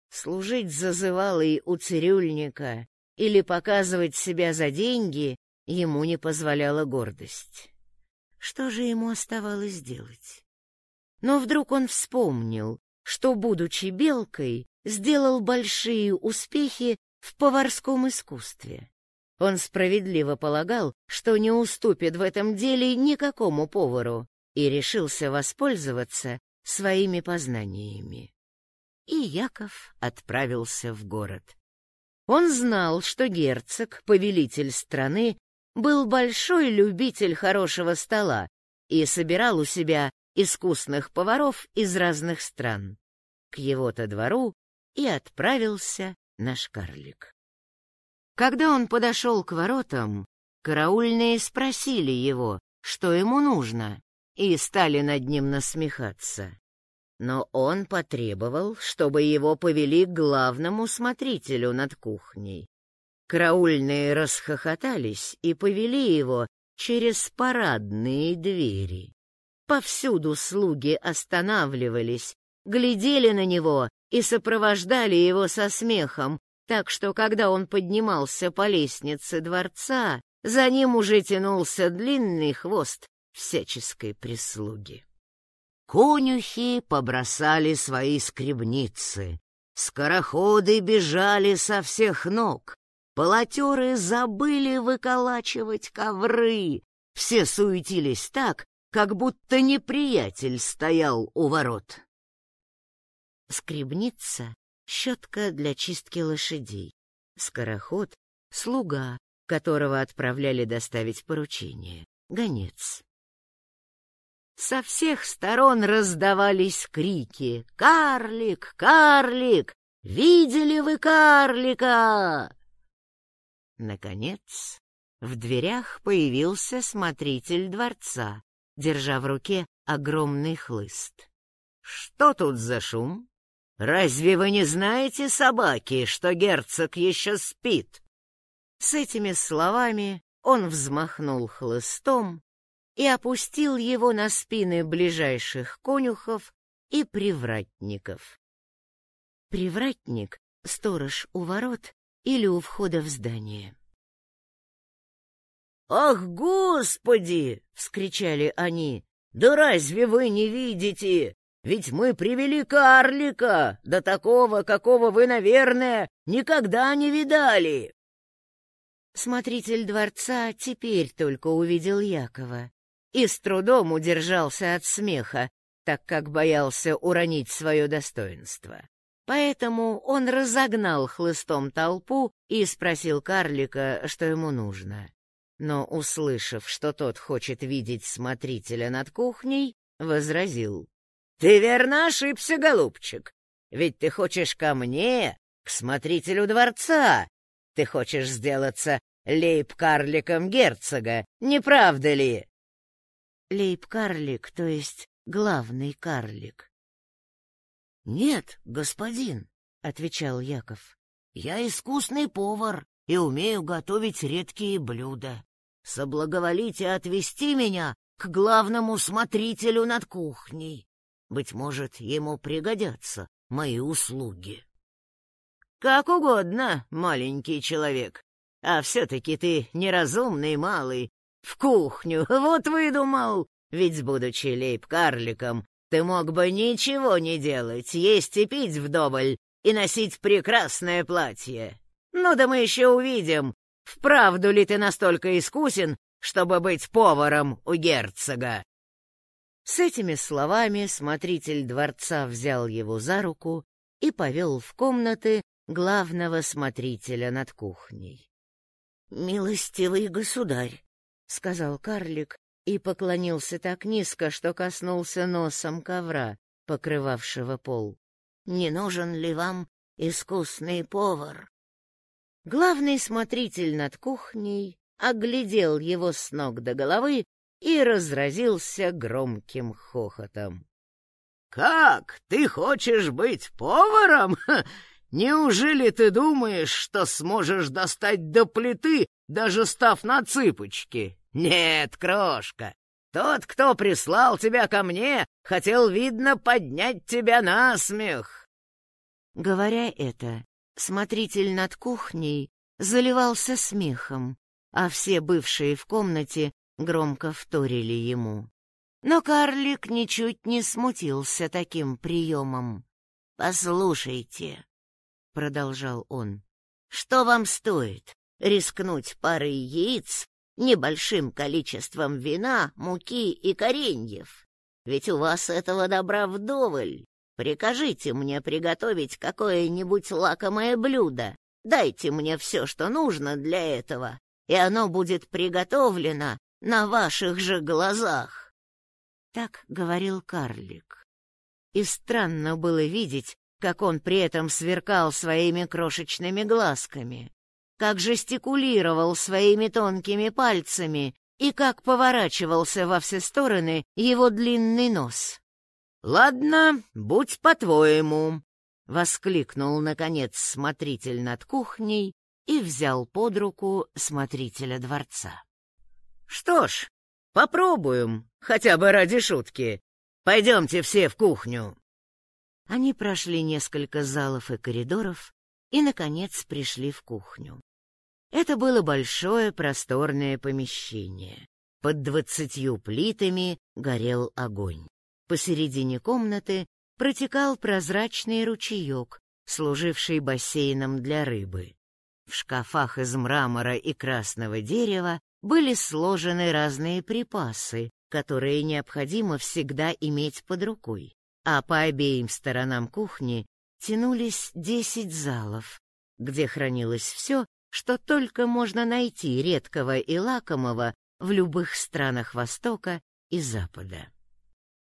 Служить зазывалой у цирюльника или показывать себя за деньги ему не позволяла гордость. Что же ему оставалось делать? Но вдруг он вспомнил, что, будучи белкой, сделал большие успехи в поварском искусстве. Он справедливо полагал, что не уступит в этом деле никакому повару, и решился воспользоваться своими познаниями. И Яков отправился в город. Он знал, что герцог, повелитель страны, был большой любитель хорошего стола и собирал у себя искусных поваров из разных стран. К его-то двору и отправился наш карлик. Когда он подошел к воротам, караульные спросили его, что ему нужно, и стали над ним насмехаться. Но он потребовал, чтобы его повели к главному смотрителю над кухней. Караульные расхохотались и повели его через парадные двери. Повсюду слуги останавливались, глядели на него и сопровождали его со смехом, так что, когда он поднимался по лестнице дворца, за ним уже тянулся длинный хвост всяческой прислуги. Конюхи побросали свои скребницы, скороходы бежали со всех ног, Полотеры забыли выколачивать ковры. Все суетились так, как будто неприятель стоял у ворот. Скребница — щетка для чистки лошадей. Скороход — слуга, которого отправляли доставить поручение. Гонец. Со всех сторон раздавались крики «Карлик! Карлик! Видели вы карлика?» Наконец, в дверях появился смотритель дворца, держа в руке огромный хлыст. «Что тут за шум? Разве вы не знаете, собаки, что герцог еще спит?» С этими словами он взмахнул хлыстом и опустил его на спины ближайших конюхов и привратников. Привратник — сторож у ворот, или у входа в здание. «Ах, Господи!» — вскричали они. «Да разве вы не видите? Ведь мы привели карлика, да такого, какого вы, наверное, никогда не видали!» Смотритель дворца теперь только увидел Якова и с трудом удержался от смеха, так как боялся уронить свое достоинство. Поэтому он разогнал хлыстом толпу и спросил карлика, что ему нужно. Но, услышав, что тот хочет видеть смотрителя над кухней, возразил. — Ты верно ошибся, голубчик. Ведь ты хочешь ко мне, к смотрителю дворца. Ты хочешь сделаться лейб-карликом герцога, не правда ли? Лейб-карлик, то есть главный карлик. Нет, господин, отвечал Яков. Я искусный повар и умею готовить редкие блюда. Соблаговолите отвести меня к главному смотрителю над кухней. Быть может, ему пригодятся мои услуги. Как угодно, маленький человек. А все-таки ты неразумный малый. В кухню, вот выдумал. Ведь, будучи лейб-карликом, ты мог бы ничего не делать, есть и пить вдоволь и носить прекрасное платье. Ну да мы еще увидим, вправду ли ты настолько искусен, чтобы быть поваром у герцога. С этими словами смотритель дворца взял его за руку и повел в комнаты главного смотрителя над кухней. «Милостивый государь», — сказал карлик и поклонился так низко, что коснулся носом ковра, покрывавшего пол. «Не нужен ли вам искусный повар?» Главный смотритель над кухней оглядел его с ног до головы и разразился громким хохотом. «Как? Ты хочешь быть поваром? Неужели ты думаешь, что сможешь достать до плиты, даже став на цыпочки? Нет, крошка, тот, кто прислал тебя ко мне, хотел, видно, поднять тебя на смех. Говоря это, смотритель над кухней заливался смехом, а все бывшие в комнате громко вторили ему. Но карлик ничуть не смутился таким приемом. «Послушайте», — продолжал он, — «что вам стоит рискнуть парой яиц, небольшим количеством вина, муки и кореньев? Ведь у вас этого добра вдоволь. Прикажите мне приготовить какое-нибудь лакомое блюдо. Дайте мне все, что нужно для этого, и оно будет приготовлено на ваших же глазах. Так говорил карлик. И странно было видеть, как он при этом сверкал своими крошечными глазками, как жестикулировал своими тонкими пальцами и как поворачивался во все стороны его длинный нос. «Ладно, будь по-твоему», — воскликнул, наконец, смотритель над кухней и взял под руку смотрителя дворца. Что ж, попробуем, хотя бы ради шутки. Пойдемте все в кухню. Они прошли несколько залов и коридоров и, наконец, пришли в кухню. Это было большое просторное помещение. Под двадцатью плитами горел огонь. Посередине комнаты протекал прозрачный ручеек, служивший бассейном для рыбы. В шкафах из мрамора и красного дерева были сложены разные припасы, которые необходимо всегда иметь под рукой, а по обеим сторонам кухни тянулись десять залов, где хранилось все, что только можно найти редкого и лакомого в любых странах Востока и Запада.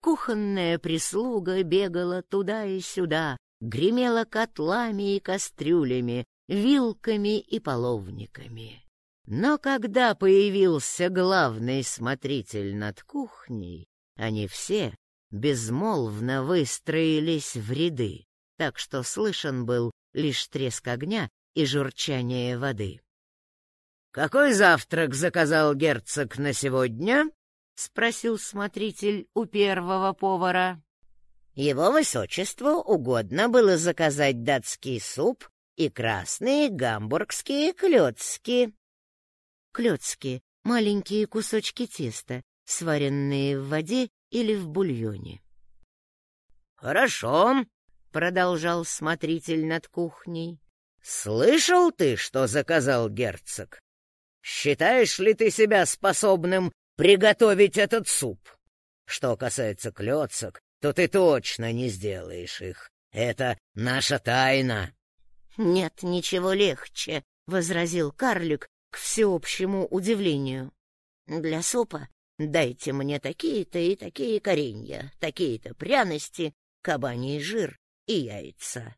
Кухонная прислуга бегала туда и сюда, гремела котлами и кастрюлями, вилками и половниками. Но когда появился главный смотритель над кухней, они все безмолвно выстроились в ряды, так что слышен был лишь треск огня и журчание воды. «Какой завтрак заказал герцог на сегодня?» — спросил смотритель у первого повара. «Его высочеству угодно было заказать датский суп и красные гамбургские клёцки», Клёцки — маленькие кусочки теста, сваренные в воде или в бульоне. «Хорошо», — продолжал смотритель над кухней. «Слышал ты, что заказал герцог? Считаешь ли ты себя способным приготовить этот суп. Что касается клёцок, то ты точно не сделаешь их. Это наша тайна. — Нет ничего легче, — возразил карлик к всеобщему удивлению. — Для супа дайте мне такие-то и такие коренья, такие-то пряности, кабаний жир и яйца.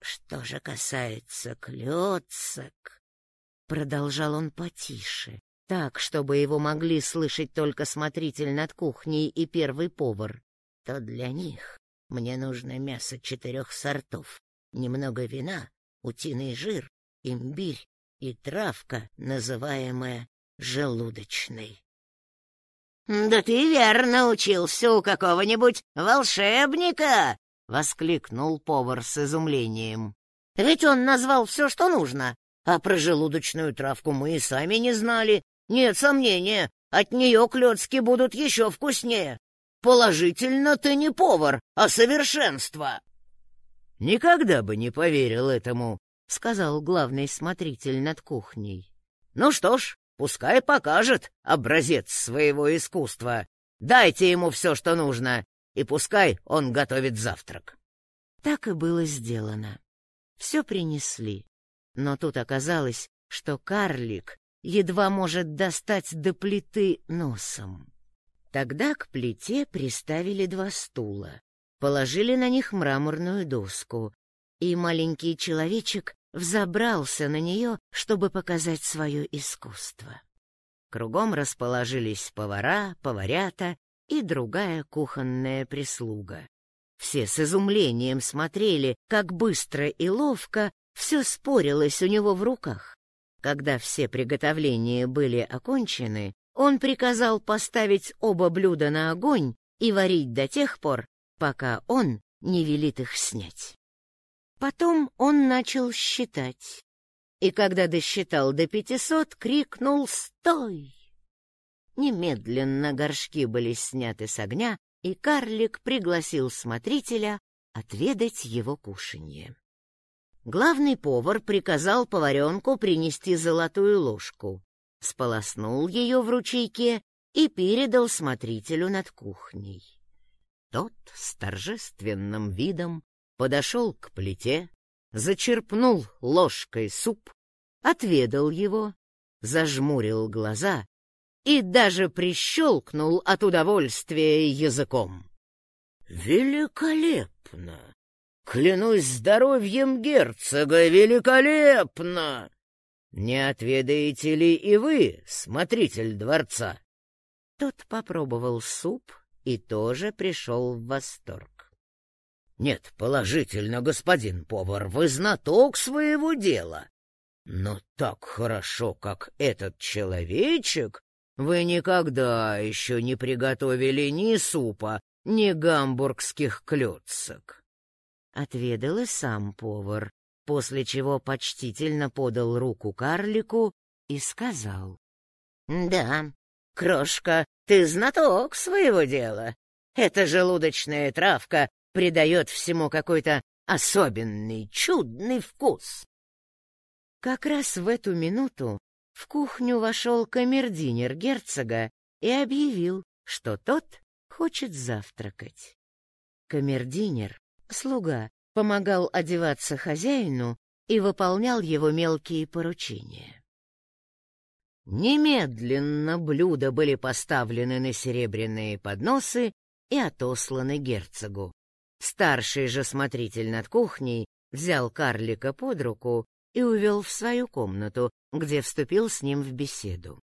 Что же касается клёцок, продолжал он потише, так, чтобы его могли слышать только смотритель над кухней и первый повар, то для них мне нужно мясо четырех сортов, немного вина, утиный жир, имбирь и травка, называемая желудочной. — Да ты верно учился у какого-нибудь волшебника! воскликнул повар с изумлением. Ведь он назвал все, что нужно. А про желудочную травку мы и сами не знали. Нет сомнения, от нее клетки будут еще вкуснее. Положительно ты не повар, а совершенство. Никогда бы не поверил этому, сказал главный смотритель над кухней. Ну что ж, пускай покажет образец своего искусства. Дайте ему все, что нужно, и пускай он готовит завтрак. Так и было сделано. Все принесли, но тут оказалось, что карлик едва может достать до плиты носом. Тогда к плите приставили два стула, положили на них мраморную доску, и маленький человечек взобрался на нее, чтобы показать свое искусство. Кругом расположились повара, поварята и другая кухонная прислуга. Все с изумлением смотрели, как быстро и ловко все спорилось у него в руках. Когда все приготовления были окончены, он приказал поставить оба блюда на огонь и варить до тех пор, пока он не велит их снять. Потом он начал считать, и когда досчитал до пятисот, крикнул «Стой!». Немедленно горшки были сняты с огня, и карлик пригласил смотрителя отведать его кушанье. Главный повар приказал поваренку принести золотую ложку, сполоснул ее в ручейке и передал смотрителю над кухней. Тот с торжественным видом подошел к плите, зачерпнул ложкой суп, отведал его, зажмурил глаза и даже прищелкнул от удовольствия языком. «Великолепно! Клянусь здоровьем герцога, великолепно! Не отведаете ли и вы, смотритель дворца?» Тот попробовал суп и тоже пришел в восторг. «Нет, положительно, господин повар, вы знаток своего дела. Но так хорошо, как этот человечек, вы никогда еще не приготовили ни супа, ни гамбургских клёцок. Отведал и сам повар, после чего почтительно подал руку карлику и сказал. — Да, крошка, ты знаток своего дела. Эта желудочная травка придает всему какой-то особенный, чудный вкус. Как раз в эту минуту в кухню вошел камердинер герцога и объявил, что тот хочет завтракать. Камердинер, слуга, помогал одеваться хозяину и выполнял его мелкие поручения. Немедленно блюда были поставлены на серебряные подносы и отосланы герцогу. Старший же смотритель над кухней взял карлика под руку и увел в свою комнату, где вступил с ним в беседу.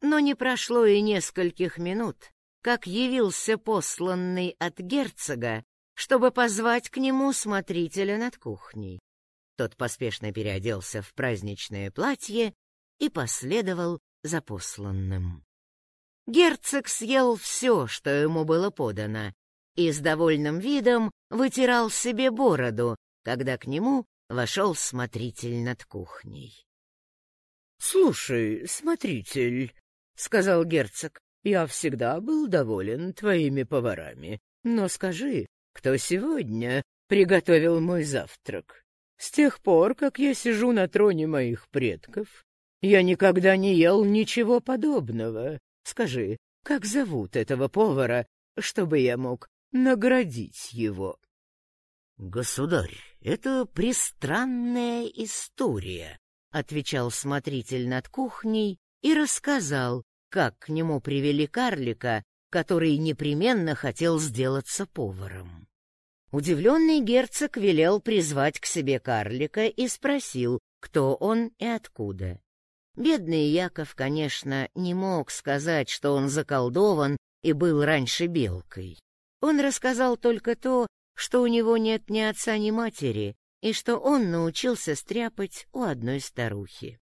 Но не прошло и нескольких минут, как явился посланный от герцога, чтобы позвать к нему смотрителя над кухней. Тот поспешно переоделся в праздничное платье и последовал за посланным. Герцог съел все, что ему было подано, и с довольным видом вытирал себе бороду, когда к нему вошел смотритель над кухней. — Слушай, смотритель, — сказал герцог, — я всегда был доволен твоими поварами. Но скажи, кто сегодня приготовил мой завтрак? С тех пор, как я сижу на троне моих предков, я никогда не ел ничего подобного. Скажи, как зовут этого повара, чтобы я мог наградить его? Государь, это пристранная история, отвечал смотритель над кухней и рассказал, как к нему привели карлика, который непременно хотел сделаться поваром. Удивленный герцог велел призвать к себе карлика и спросил, кто он и откуда. Бедный Яков, конечно, не мог сказать, что он заколдован и был раньше белкой. Он рассказал только то, что у него нет ни отца, ни матери, и что он научился стряпать у одной старухи.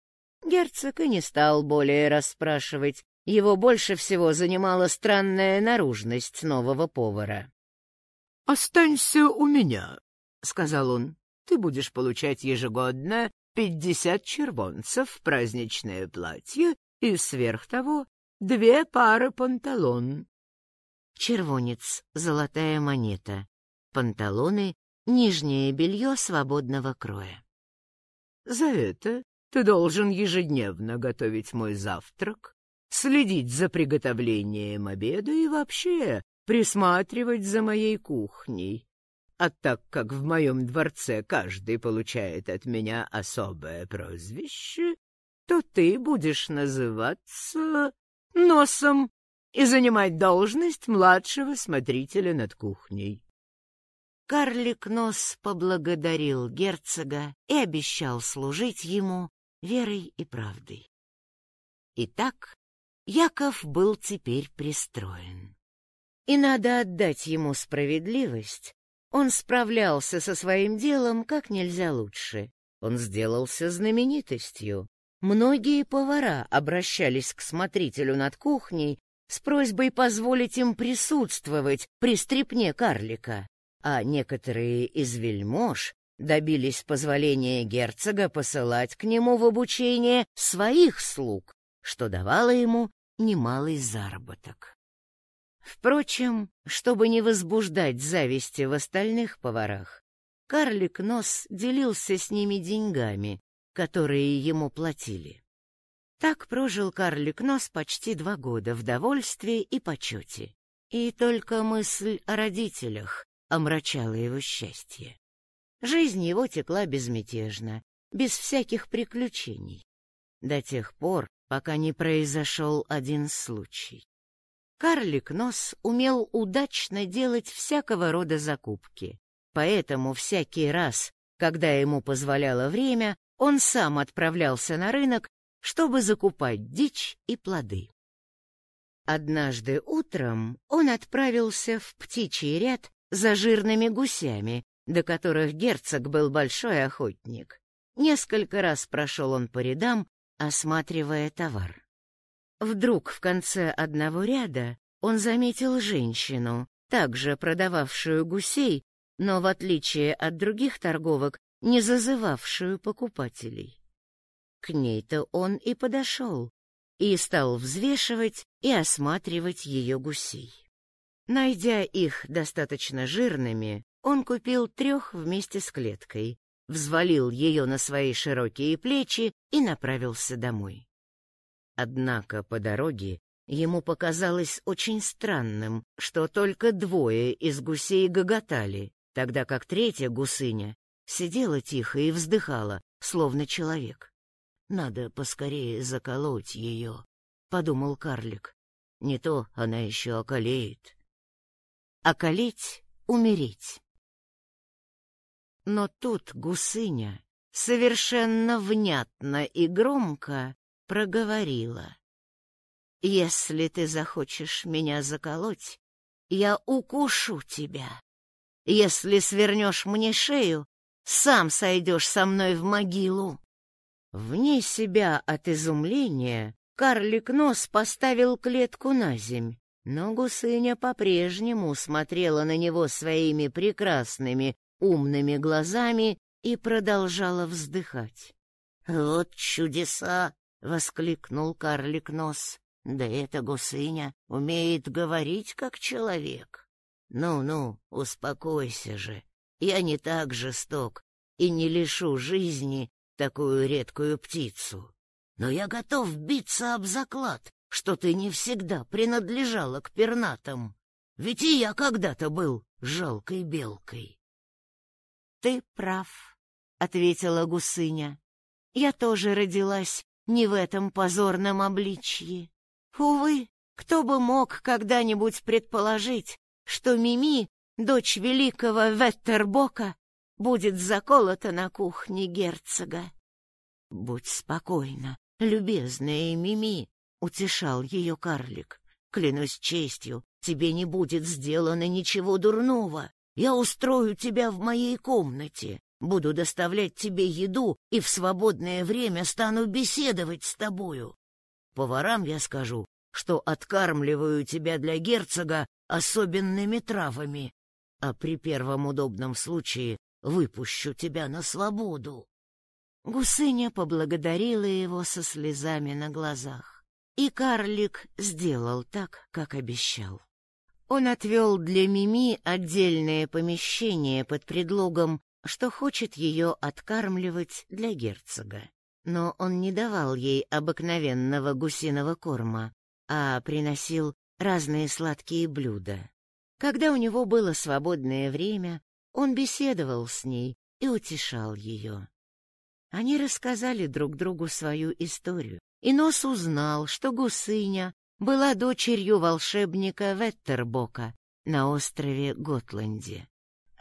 Герцог и не стал более расспрашивать, его больше всего занимала странная наружность нового повара. — Останься у меня, — сказал он. — Ты будешь получать ежегодно пятьдесят червонцев в праздничное платье и сверх того две пары панталон. Червонец — золотая монета. Панталоны — нижнее белье свободного кроя. — За это ты должен ежедневно готовить мой завтрак, следить за приготовлением обеда и вообще присматривать за моей кухней. А так как в моем дворце каждый получает от меня особое прозвище, то ты будешь называться Носом и занимать должность младшего смотрителя над кухней. Карлик Нос поблагодарил герцога и обещал служить ему верой и правдой. Итак, Яков был теперь пристроен. И надо отдать ему справедливость, он справлялся со своим делом как нельзя лучше. Он сделался знаменитостью. Многие повара обращались к смотрителю над кухней с просьбой позволить им присутствовать при стрипне карлика, а некоторые из вельмож добились позволения герцога посылать к нему в обучение своих слуг, что давало ему немалый заработок. Впрочем, чтобы не возбуждать зависти в остальных поварах, карлик Нос делился с ними деньгами, которые ему платили. Так прожил карлик Нос почти два года в довольстве и почете. И только мысль о родителях омрачала его счастье. Жизнь его текла безмятежно, без всяких приключений, до тех пор, пока не произошел один случай. Карлик Нос умел удачно делать всякого рода закупки, поэтому всякий раз, когда ему позволяло время, он сам отправлялся на рынок, чтобы закупать дичь и плоды. Однажды утром он отправился в птичий ряд за жирными гусями, до которых герцог был большой охотник. Несколько раз прошел он по рядам, осматривая товар. Вдруг в конце одного ряда он заметил женщину, также продававшую гусей, но, в отличие от других торговок, не зазывавшую покупателей. К ней-то он и подошел, и стал взвешивать и осматривать ее гусей. Найдя их достаточно жирными, он купил трех вместе с клеткой, взвалил ее на свои широкие плечи и направился домой. Однако по дороге ему показалось очень странным, что только двое из гусей гоготали, тогда как третья гусыня сидела тихо и вздыхала, словно человек. «Надо поскорее заколоть ее», — подумал карлик. «Не то она еще околеет». «Околеть — умереть». Но тут гусыня совершенно внятно и громко проговорила. «Если ты захочешь меня заколоть, я укушу тебя. Если свернешь мне шею, сам сойдешь со мной в могилу». Вне себя от изумления карлик нос поставил клетку на земь, но гусыня по-прежнему смотрела на него своими прекрасными умными глазами и продолжала вздыхать. «Вот чудеса!» — воскликнул карлик нос. «Да эта гусыня умеет говорить, как человек. Ну-ну, успокойся же. Я не так жесток и не лишу жизни такую редкую птицу. Но я готов биться об заклад, что ты не всегда принадлежала к пернатам. Ведь и я когда-то был жалкой белкой. — Ты прав, — ответила гусыня. — Я тоже родилась не в этом позорном обличье. Увы, кто бы мог когда-нибудь предположить, что Мими, дочь великого Веттербока, будет заколота на кухне герцога. — Будь спокойна, любезная Мими, — утешал ее карлик. — Клянусь честью, тебе не будет сделано ничего дурного. Я устрою тебя в моей комнате, буду доставлять тебе еду и в свободное время стану беседовать с тобою. Поварам я скажу, что откармливаю тебя для герцога особенными травами, а при первом удобном случае выпущу тебя на свободу. Гусыня поблагодарила его со слезами на глазах, и карлик сделал так, как обещал. Он отвел для Мими отдельное помещение под предлогом, что хочет ее откармливать для герцога. Но он не давал ей обыкновенного гусиного корма, а приносил разные сладкие блюда. Когда у него было свободное время, он беседовал с ней и утешал ее. Они рассказали друг другу свою историю, и Нос узнал, что гусыня была дочерью волшебника Веттербока на острове Готланде.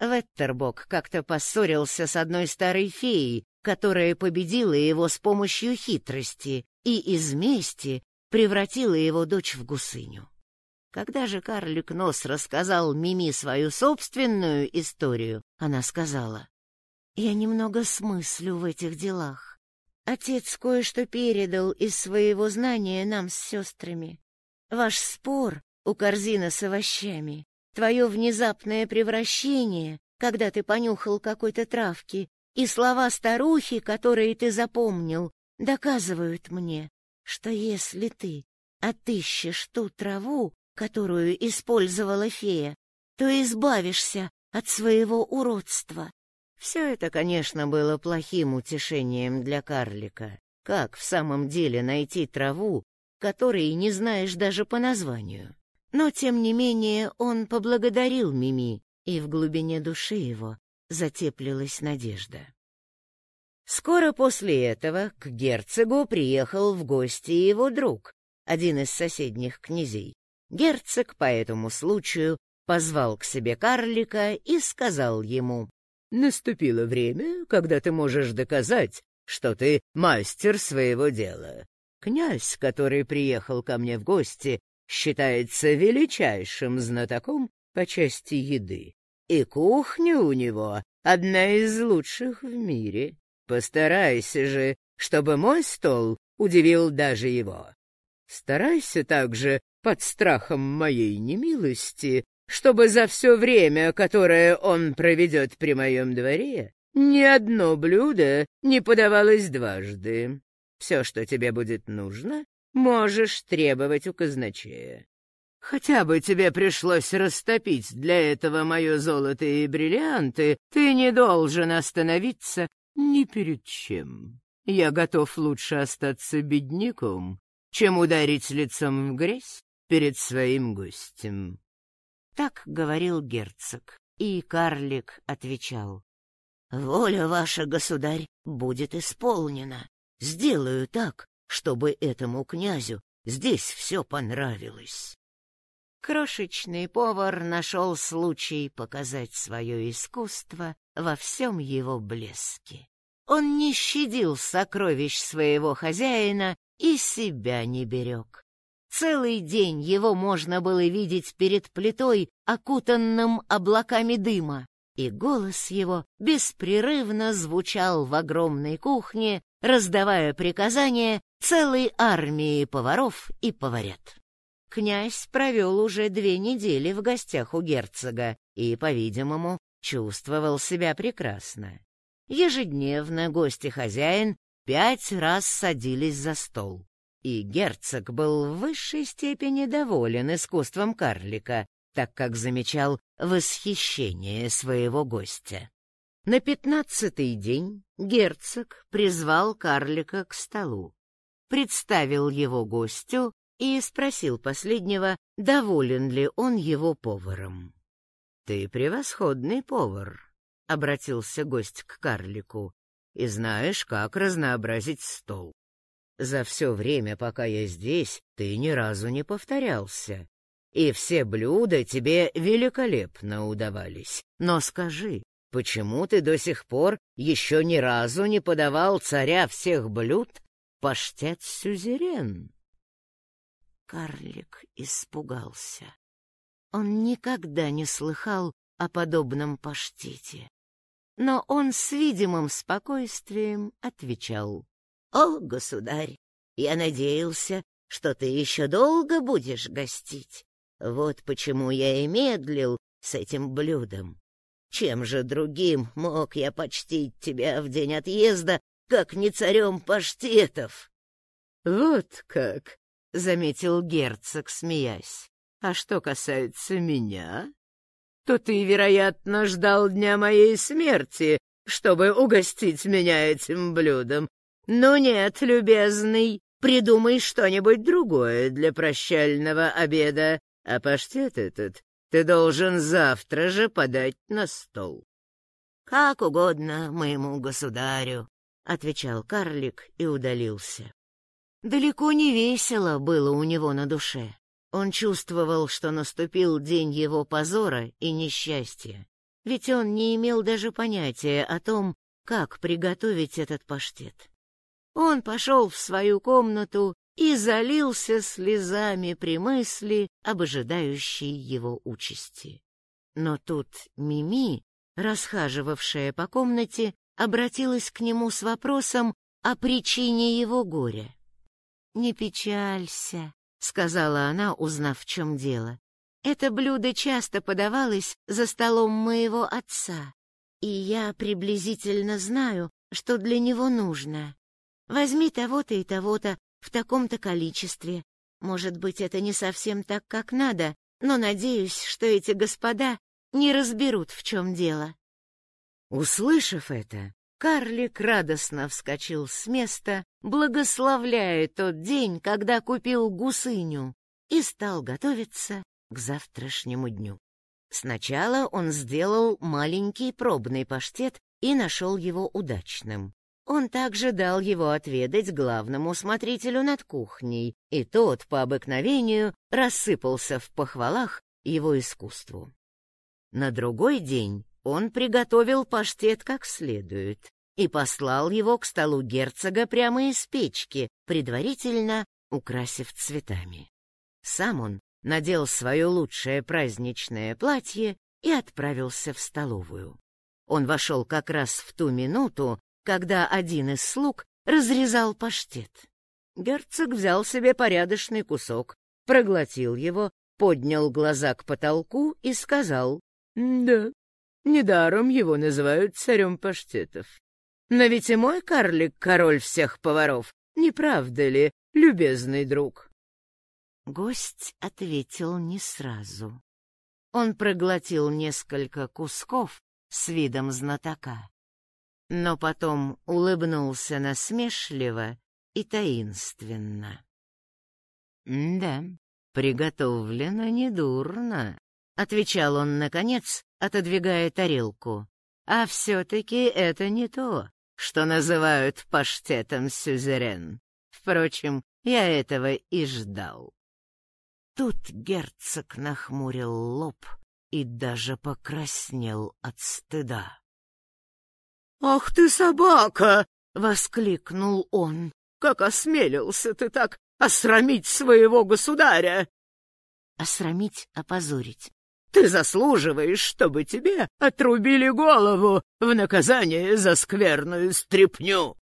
Веттербок как-то поссорился с одной старой феей, которая победила его с помощью хитрости и из мести превратила его дочь в гусыню. Когда же карлик Нос рассказал Мими свою собственную историю, она сказала, «Я немного смыслю в этих делах. Отец кое-что передал из своего знания нам с сестрами. Ваш спор у корзины с овощами, твое внезапное превращение, когда ты понюхал какой-то травки, и слова старухи, которые ты запомнил, доказывают мне, что если ты отыщешь ту траву, которую использовала фея, то избавишься от своего уродства. Все это, конечно, было плохим утешением для карлика. Как в самом деле найти траву, которой не знаешь даже по названию? Но, тем не менее, он поблагодарил Мими, и в глубине души его затеплилась надежда. Скоро после этого к герцогу приехал в гости его друг, один из соседних князей. Герцог по этому случаю позвал к себе карлика и сказал ему, «Наступило время, когда ты можешь доказать, что ты мастер своего дела. Князь, который приехал ко мне в гости, считается величайшим знатоком по части еды, и кухня у него одна из лучших в мире. Постарайся же, чтобы мой стол удивил даже его. Старайся также под страхом моей немилости, чтобы за все время, которое он проведет при моем дворе, ни одно блюдо не подавалось дважды. Все, что тебе будет нужно, можешь требовать у казначея. Хотя бы тебе пришлось растопить для этого мое золото и бриллианты, ты не должен остановиться ни перед чем. Я готов лучше остаться бедняком, чем ударить лицом в грязь перед своим гостем. Так говорил герцог, и карлик отвечал. «Воля ваша, государь, будет исполнена. Сделаю так, чтобы этому князю здесь все понравилось». Крошечный повар нашел случай показать свое искусство во всем его блеске. Он не щадил сокровищ своего хозяина и себя не берег. Целый день его можно было видеть перед плитой, окутанным облаками дыма, и голос его беспрерывно звучал в огромной кухне, раздавая приказания целой армии поваров и поварят. Князь провел уже две недели в гостях у герцога и, по-видимому, чувствовал себя прекрасно. Ежедневно гости-хозяин пять раз садились за стол. И герцог был в высшей степени доволен искусством карлика, так как замечал восхищение своего гостя. На пятнадцатый день герцог призвал карлика к столу, представил его гостю и спросил последнего, доволен ли он его поваром. — Ты превосходный повар, — обратился гость к карлику, — и знаешь, как разнообразить стол. За все время, пока я здесь, ты ни разу не повторялся, и все блюда тебе великолепно удавались. Но скажи, почему ты до сих пор еще ни разу не подавал царя всех блюд паштет сюзерен? Карлик испугался. Он никогда не слыхал о подобном паштете. Но он с видимым спокойствием отвечал. — О, государь, я надеялся, что ты еще долго будешь гостить. Вот почему я и медлил с этим блюдом. Чем же другим мог я почтить тебя в день отъезда, как не царем паштетов? — Вот как! — заметил герцог, смеясь. А что касается меня, то ты, вероятно, ждал дня моей смерти, чтобы угостить меня этим блюдом. Но нет, любезный, придумай что-нибудь другое для прощального обеда, а паштет этот ты должен завтра же подать на стол. — Как угодно моему государю, — отвечал карлик и удалился. Далеко не весело было у него на душе. Он чувствовал, что наступил день его позора и несчастья, ведь он не имел даже понятия о том, как приготовить этот паштет. Он пошел в свою комнату и залился слезами при мысли об ожидающей его участи. Но тут Мими, расхаживавшая по комнате, обратилась к нему с вопросом о причине его горя. «Не печалься», — сказала она, узнав, в чем дело. «Это блюдо часто подавалось за столом моего отца, и я приблизительно знаю, что для него нужно. Возьми того-то и того-то в таком-то количестве. Может быть, это не совсем так, как надо, но надеюсь, что эти господа не разберут, в чем дело». Услышав это, Карлик радостно вскочил с места, благословляя тот день, когда купил гусыню, и стал готовиться к завтрашнему дню. Сначала он сделал маленький пробный паштет и нашел его удачным. Он также дал его отведать главному смотрителю над кухней, и тот, по обыкновению, рассыпался в похвалах его искусству. На другой день он приготовил паштет как следует и послал его к столу герцога прямо из печки, предварительно украсив цветами. Сам он надел свое лучшее праздничное платье и отправился в столовую. Он вошел как раз в ту минуту, когда один из слуг разрезал паштет. Герцог взял себе порядочный кусок, проглотил его, поднял глаза к потолку и сказал, «Да, Недаром его называют царем паштетов. Но ведь и мой карлик — король всех поваров, не правда ли, любезный друг?» Гость ответил не сразу. Он проглотил несколько кусков с видом знатока, но потом улыбнулся насмешливо и таинственно. «Да, приготовлено недурно», — отвечал он, наконец, отодвигая тарелку. «А все-таки это не то, что называют паштетом сюзерен. Впрочем, я этого и ждал». Тут герцог нахмурил лоб и даже покраснел от стыда. «Ах ты собака!» — воскликнул он. «Как осмелился ты так осрамить своего государя!» «Осрамить, опозорить ты заслуживаешь, чтобы тебе отрубили голову в наказание за скверную стряпню.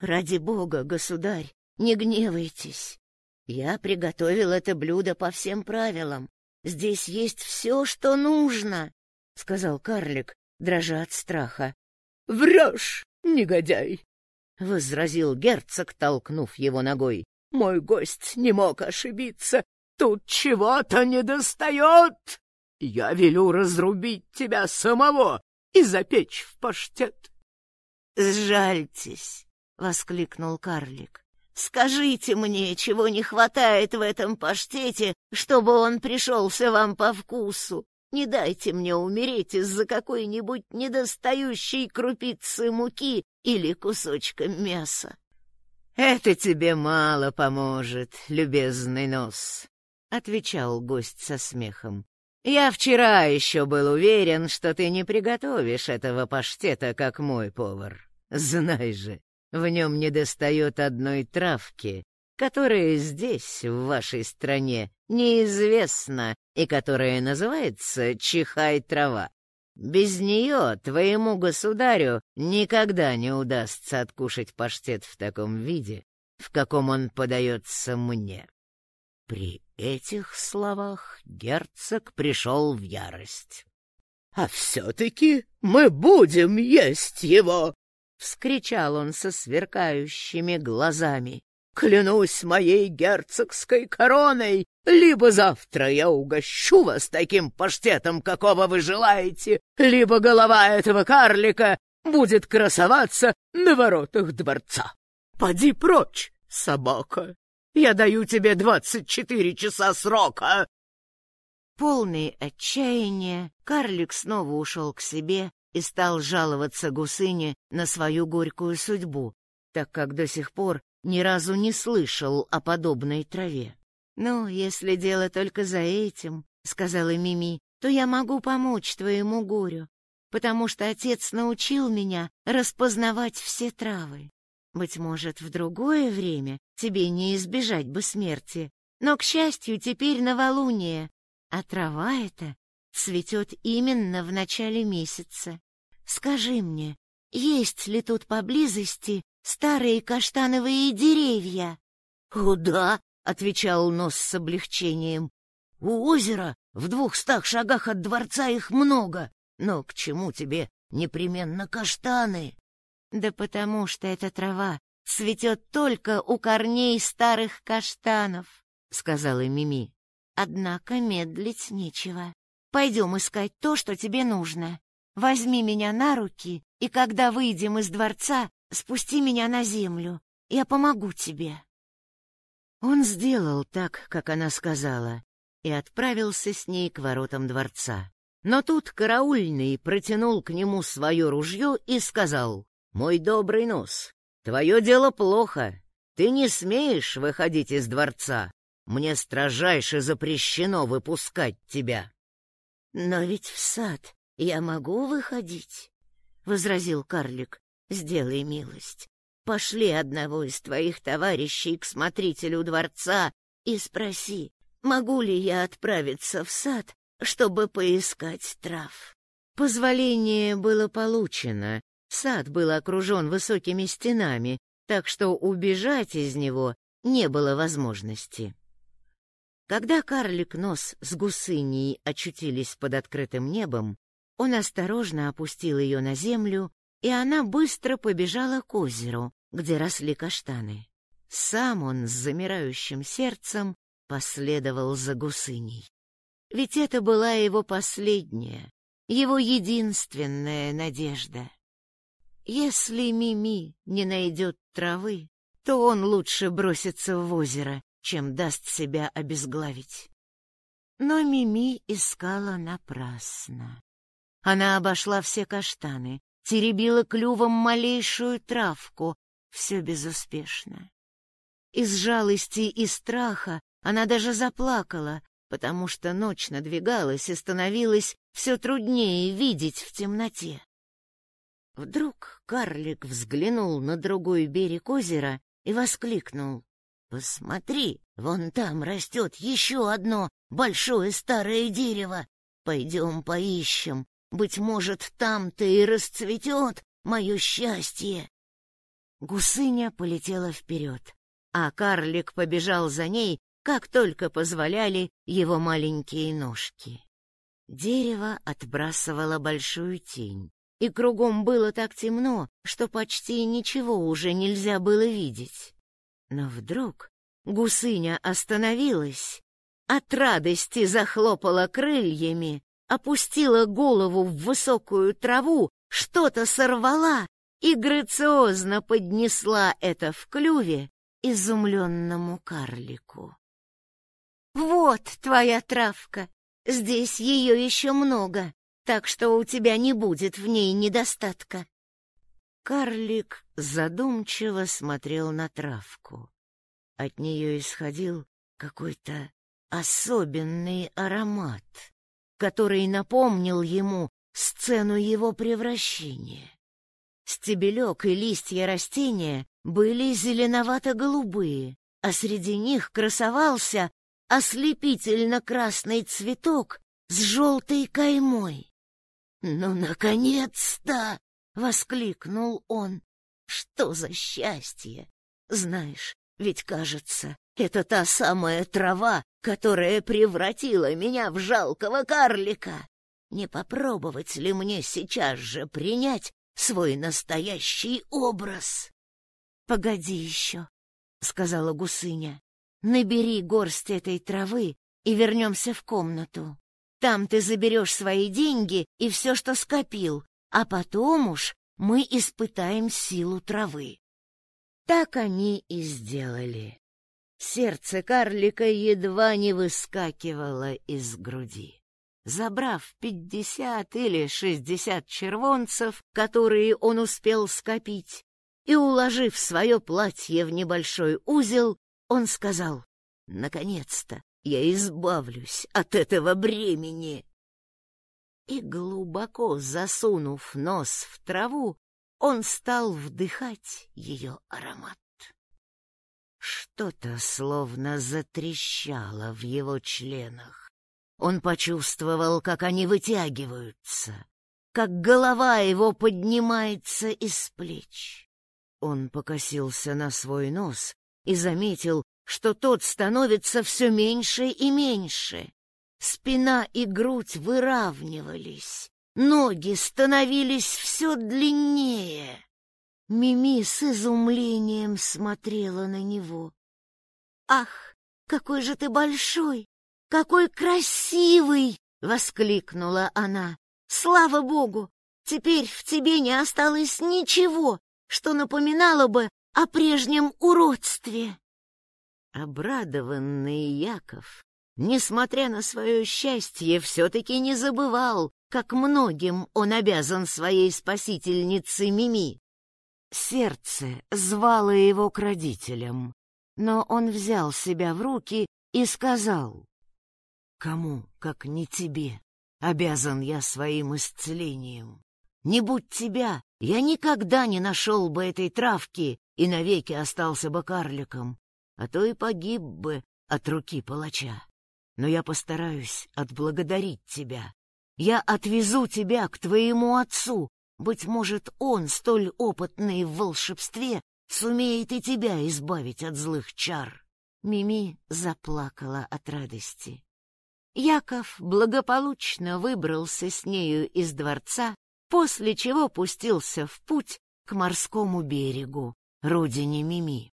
Ради бога, государь, не гневайтесь. Я приготовил это блюдо по всем правилам. Здесь есть все, что нужно, — сказал карлик, дрожа от страха. — Врешь, негодяй! — возразил герцог, толкнув его ногой. — Мой гость не мог ошибиться. Тут чего-то недостает. Я велю разрубить тебя самого и запечь в паштет. — Сжальтесь! — воскликнул карлик. — Скажите мне, чего не хватает в этом паштете, чтобы он пришелся вам по вкусу. Не дайте мне умереть из-за какой-нибудь недостающей крупицы муки или кусочка мяса. — Это тебе мало поможет, любезный нос, — отвечал гость со смехом. — Я вчера еще был уверен, что ты не приготовишь этого паштета, как мой повар. Знай же, в нем недостает одной травки, которая здесь, в вашей стране, неизвестна и которая называется чихай-трава. Без нее твоему государю никогда не удастся откушать паштет в таком виде, в каком он подается мне. При этих словах герцог пришел в ярость. — А все-таки мы будем есть его! — вскричал он со сверкающими глазами. Клянусь моей герцогской короной, либо завтра я угощу вас таким паштетом, какого вы желаете, либо голова этого карлика будет красоваться на воротах дворца. Поди прочь, собака. Я даю тебе двадцать четыре часа срока. Полный отчаяния, карлик снова ушел к себе и стал жаловаться гусыне на свою горькую судьбу, так как до сих пор ни разу не слышал о подобной траве. «Ну, если дело только за этим», — сказала Мими, — «то я могу помочь твоему горю, потому что отец научил меня распознавать все травы. Быть может, в другое время тебе не избежать бы смерти, но, к счастью, теперь новолуние, а трава эта цветет именно в начале месяца. Скажи мне, есть ли тут поблизости старые каштановые деревья. — О, да, — отвечал Нос с облегчением. — У озера в двухстах шагах от дворца их много. Но к чему тебе непременно каштаны? — Да потому что эта трава цветет только у корней старых каштанов, — сказала Мими. — Однако медлить нечего. Пойдем искать то, что тебе нужно. Возьми меня на руки, и когда выйдем из дворца, Спусти меня на землю, я помогу тебе. Он сделал так, как она сказала, и отправился с ней к воротам дворца. Но тут караульный протянул к нему свое ружье и сказал, «Мой добрый нос, твое дело плохо. Ты не смеешь выходить из дворца. Мне строжайше запрещено выпускать тебя». «Но ведь в сад я могу выходить», — возразил карлик. Сделай милость, пошли одного из твоих товарищей к смотрителю дворца и спроси, могу ли я отправиться в сад, чтобы поискать трав. Позволение было получено. Сад был окружен высокими стенами, так что убежать из него не было возможности. Когда карлик нос с гусыней очутились под открытым небом, он осторожно опустил ее на землю и она быстро побежала к озеру, где росли каштаны. Сам он с замирающим сердцем последовал за гусыней. Ведь это была его последняя, его единственная надежда. Если Мими не найдет травы, то он лучше бросится в озеро, чем даст себя обезглавить. Но Мими искала напрасно. Она обошла все каштаны, теребила клювом малейшую травку, все безуспешно. Из жалости и страха она даже заплакала, потому что ночь надвигалась и становилось все труднее видеть в темноте. Вдруг карлик взглянул на другой берег озера и воскликнул. «Посмотри, вон там растет еще одно большое старое дерево. Пойдем поищем, быть может, там-то и расцветет мое счастье. Гусыня полетела вперед, а карлик побежал за ней, как только позволяли его маленькие ножки. Дерево отбрасывало большую тень, и кругом было так темно, что почти ничего уже нельзя было видеть. Но вдруг гусыня остановилась, от радости захлопала крыльями опустила голову в высокую траву, что-то сорвала и грациозно поднесла это в клюве изумленному карлику. «Вот твоя травка. Здесь ее еще много, так что у тебя не будет в ней недостатка». Карлик задумчиво смотрел на травку. От нее исходил какой-то особенный аромат, который напомнил ему сцену его превращения. Стебелек и листья растения были зеленовато-голубые, а среди них красовался ослепительно-красный цветок с желтой каймой. «Ну, наконец-то!» — воскликнул он. «Что за счастье! Знаешь, ведь, кажется, это та самая трава, которая превратила меня в жалкого карлика. Не попробовать ли мне сейчас же принять свой настоящий образ?» «Погоди еще», — сказала гусыня. «Набери горсть этой травы и вернемся в комнату. Там ты заберешь свои деньги и все, что скопил, а потом уж мы испытаем силу травы». Так они и сделали. Сердце карлика едва не выскакивало из груди. Забрав пятьдесят или шестьдесят червонцев, которые он успел скопить, и уложив свое платье в небольшой узел, он сказал, «Наконец-то я избавлюсь от этого бремени». И глубоко засунув нос в траву, он стал вдыхать ее аромат. Что-то словно затрещало в его членах. Он почувствовал, как они вытягиваются, как голова его поднимается из плеч. Он покосился на свой нос и заметил, что тот становится все меньше и меньше. Спина и грудь выравнивались, ноги становились все длиннее. Мими с изумлением смотрела на него. «Ах, какой же ты большой! Какой красивый!» — воскликнула она. «Слава Богу! Теперь в тебе не осталось ничего, что напоминало бы о прежнем уродстве. Обрадованный Яков, несмотря на свое счастье, все-таки не забывал, как многим он обязан своей спасительнице Мими. Сердце звало его к родителям, но он взял себя в руки и сказал, «Кому, как не тебе, обязан я своим исцелением? Не будь тебя, я никогда не нашел бы этой травки и навеки остался бы карликом, а то и погиб бы от руки палача. Но я постараюсь отблагодарить тебя. Я отвезу тебя к твоему отцу. Быть может, он, столь опытный в волшебстве, сумеет и тебя избавить от злых чар. Мими заплакала от радости. Яков благополучно выбрался с нею из дворца после чего пустился в путь к морскому берегу, родине Мими.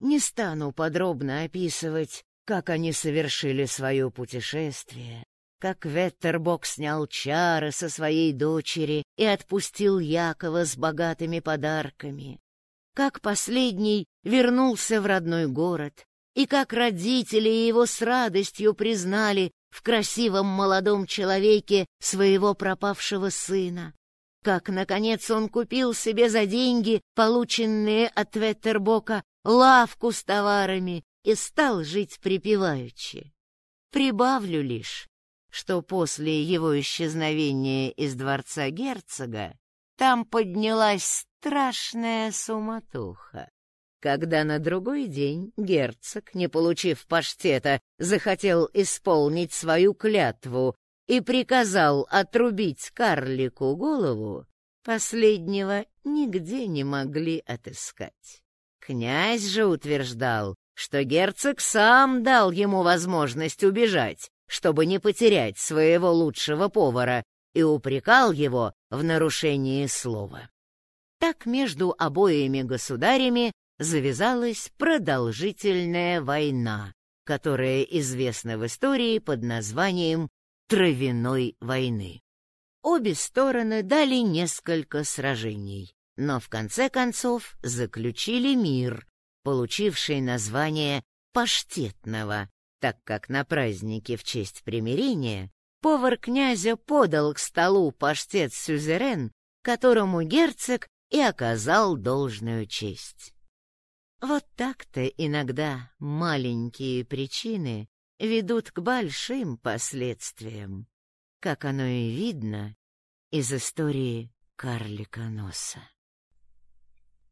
Не стану подробно описывать, как они совершили свое путешествие, как Веттербок снял чары со своей дочери и отпустил Якова с богатыми подарками, как последний вернулся в родной город, и как родители его с радостью признали в красивом молодом человеке своего пропавшего сына, как, наконец, он купил себе за деньги, полученные от Веттербока, лавку с товарами и стал жить припеваючи. Прибавлю лишь, что после его исчезновения из дворца герцога там поднялась страшная суматоха. Когда на другой день герцог, не получив паштета, захотел исполнить свою клятву и приказал отрубить карлику голову, последнего нигде не могли отыскать. Князь же утверждал, что герцог сам дал ему возможность убежать, чтобы не потерять своего лучшего повара, и упрекал его в нарушении слова. Так между обоими государями завязалась продолжительная война, которая известна в истории под названием Травяной войны. Обе стороны дали несколько сражений, но в конце концов заключили мир, получивший название паштетного, так как на празднике в честь примирения повар князя подал к столу паштет-сюзерен, которому герцог и оказал должную честь. Вот так-то иногда маленькие причины ведут к большим последствиям, как оно и видно из истории карлика носа.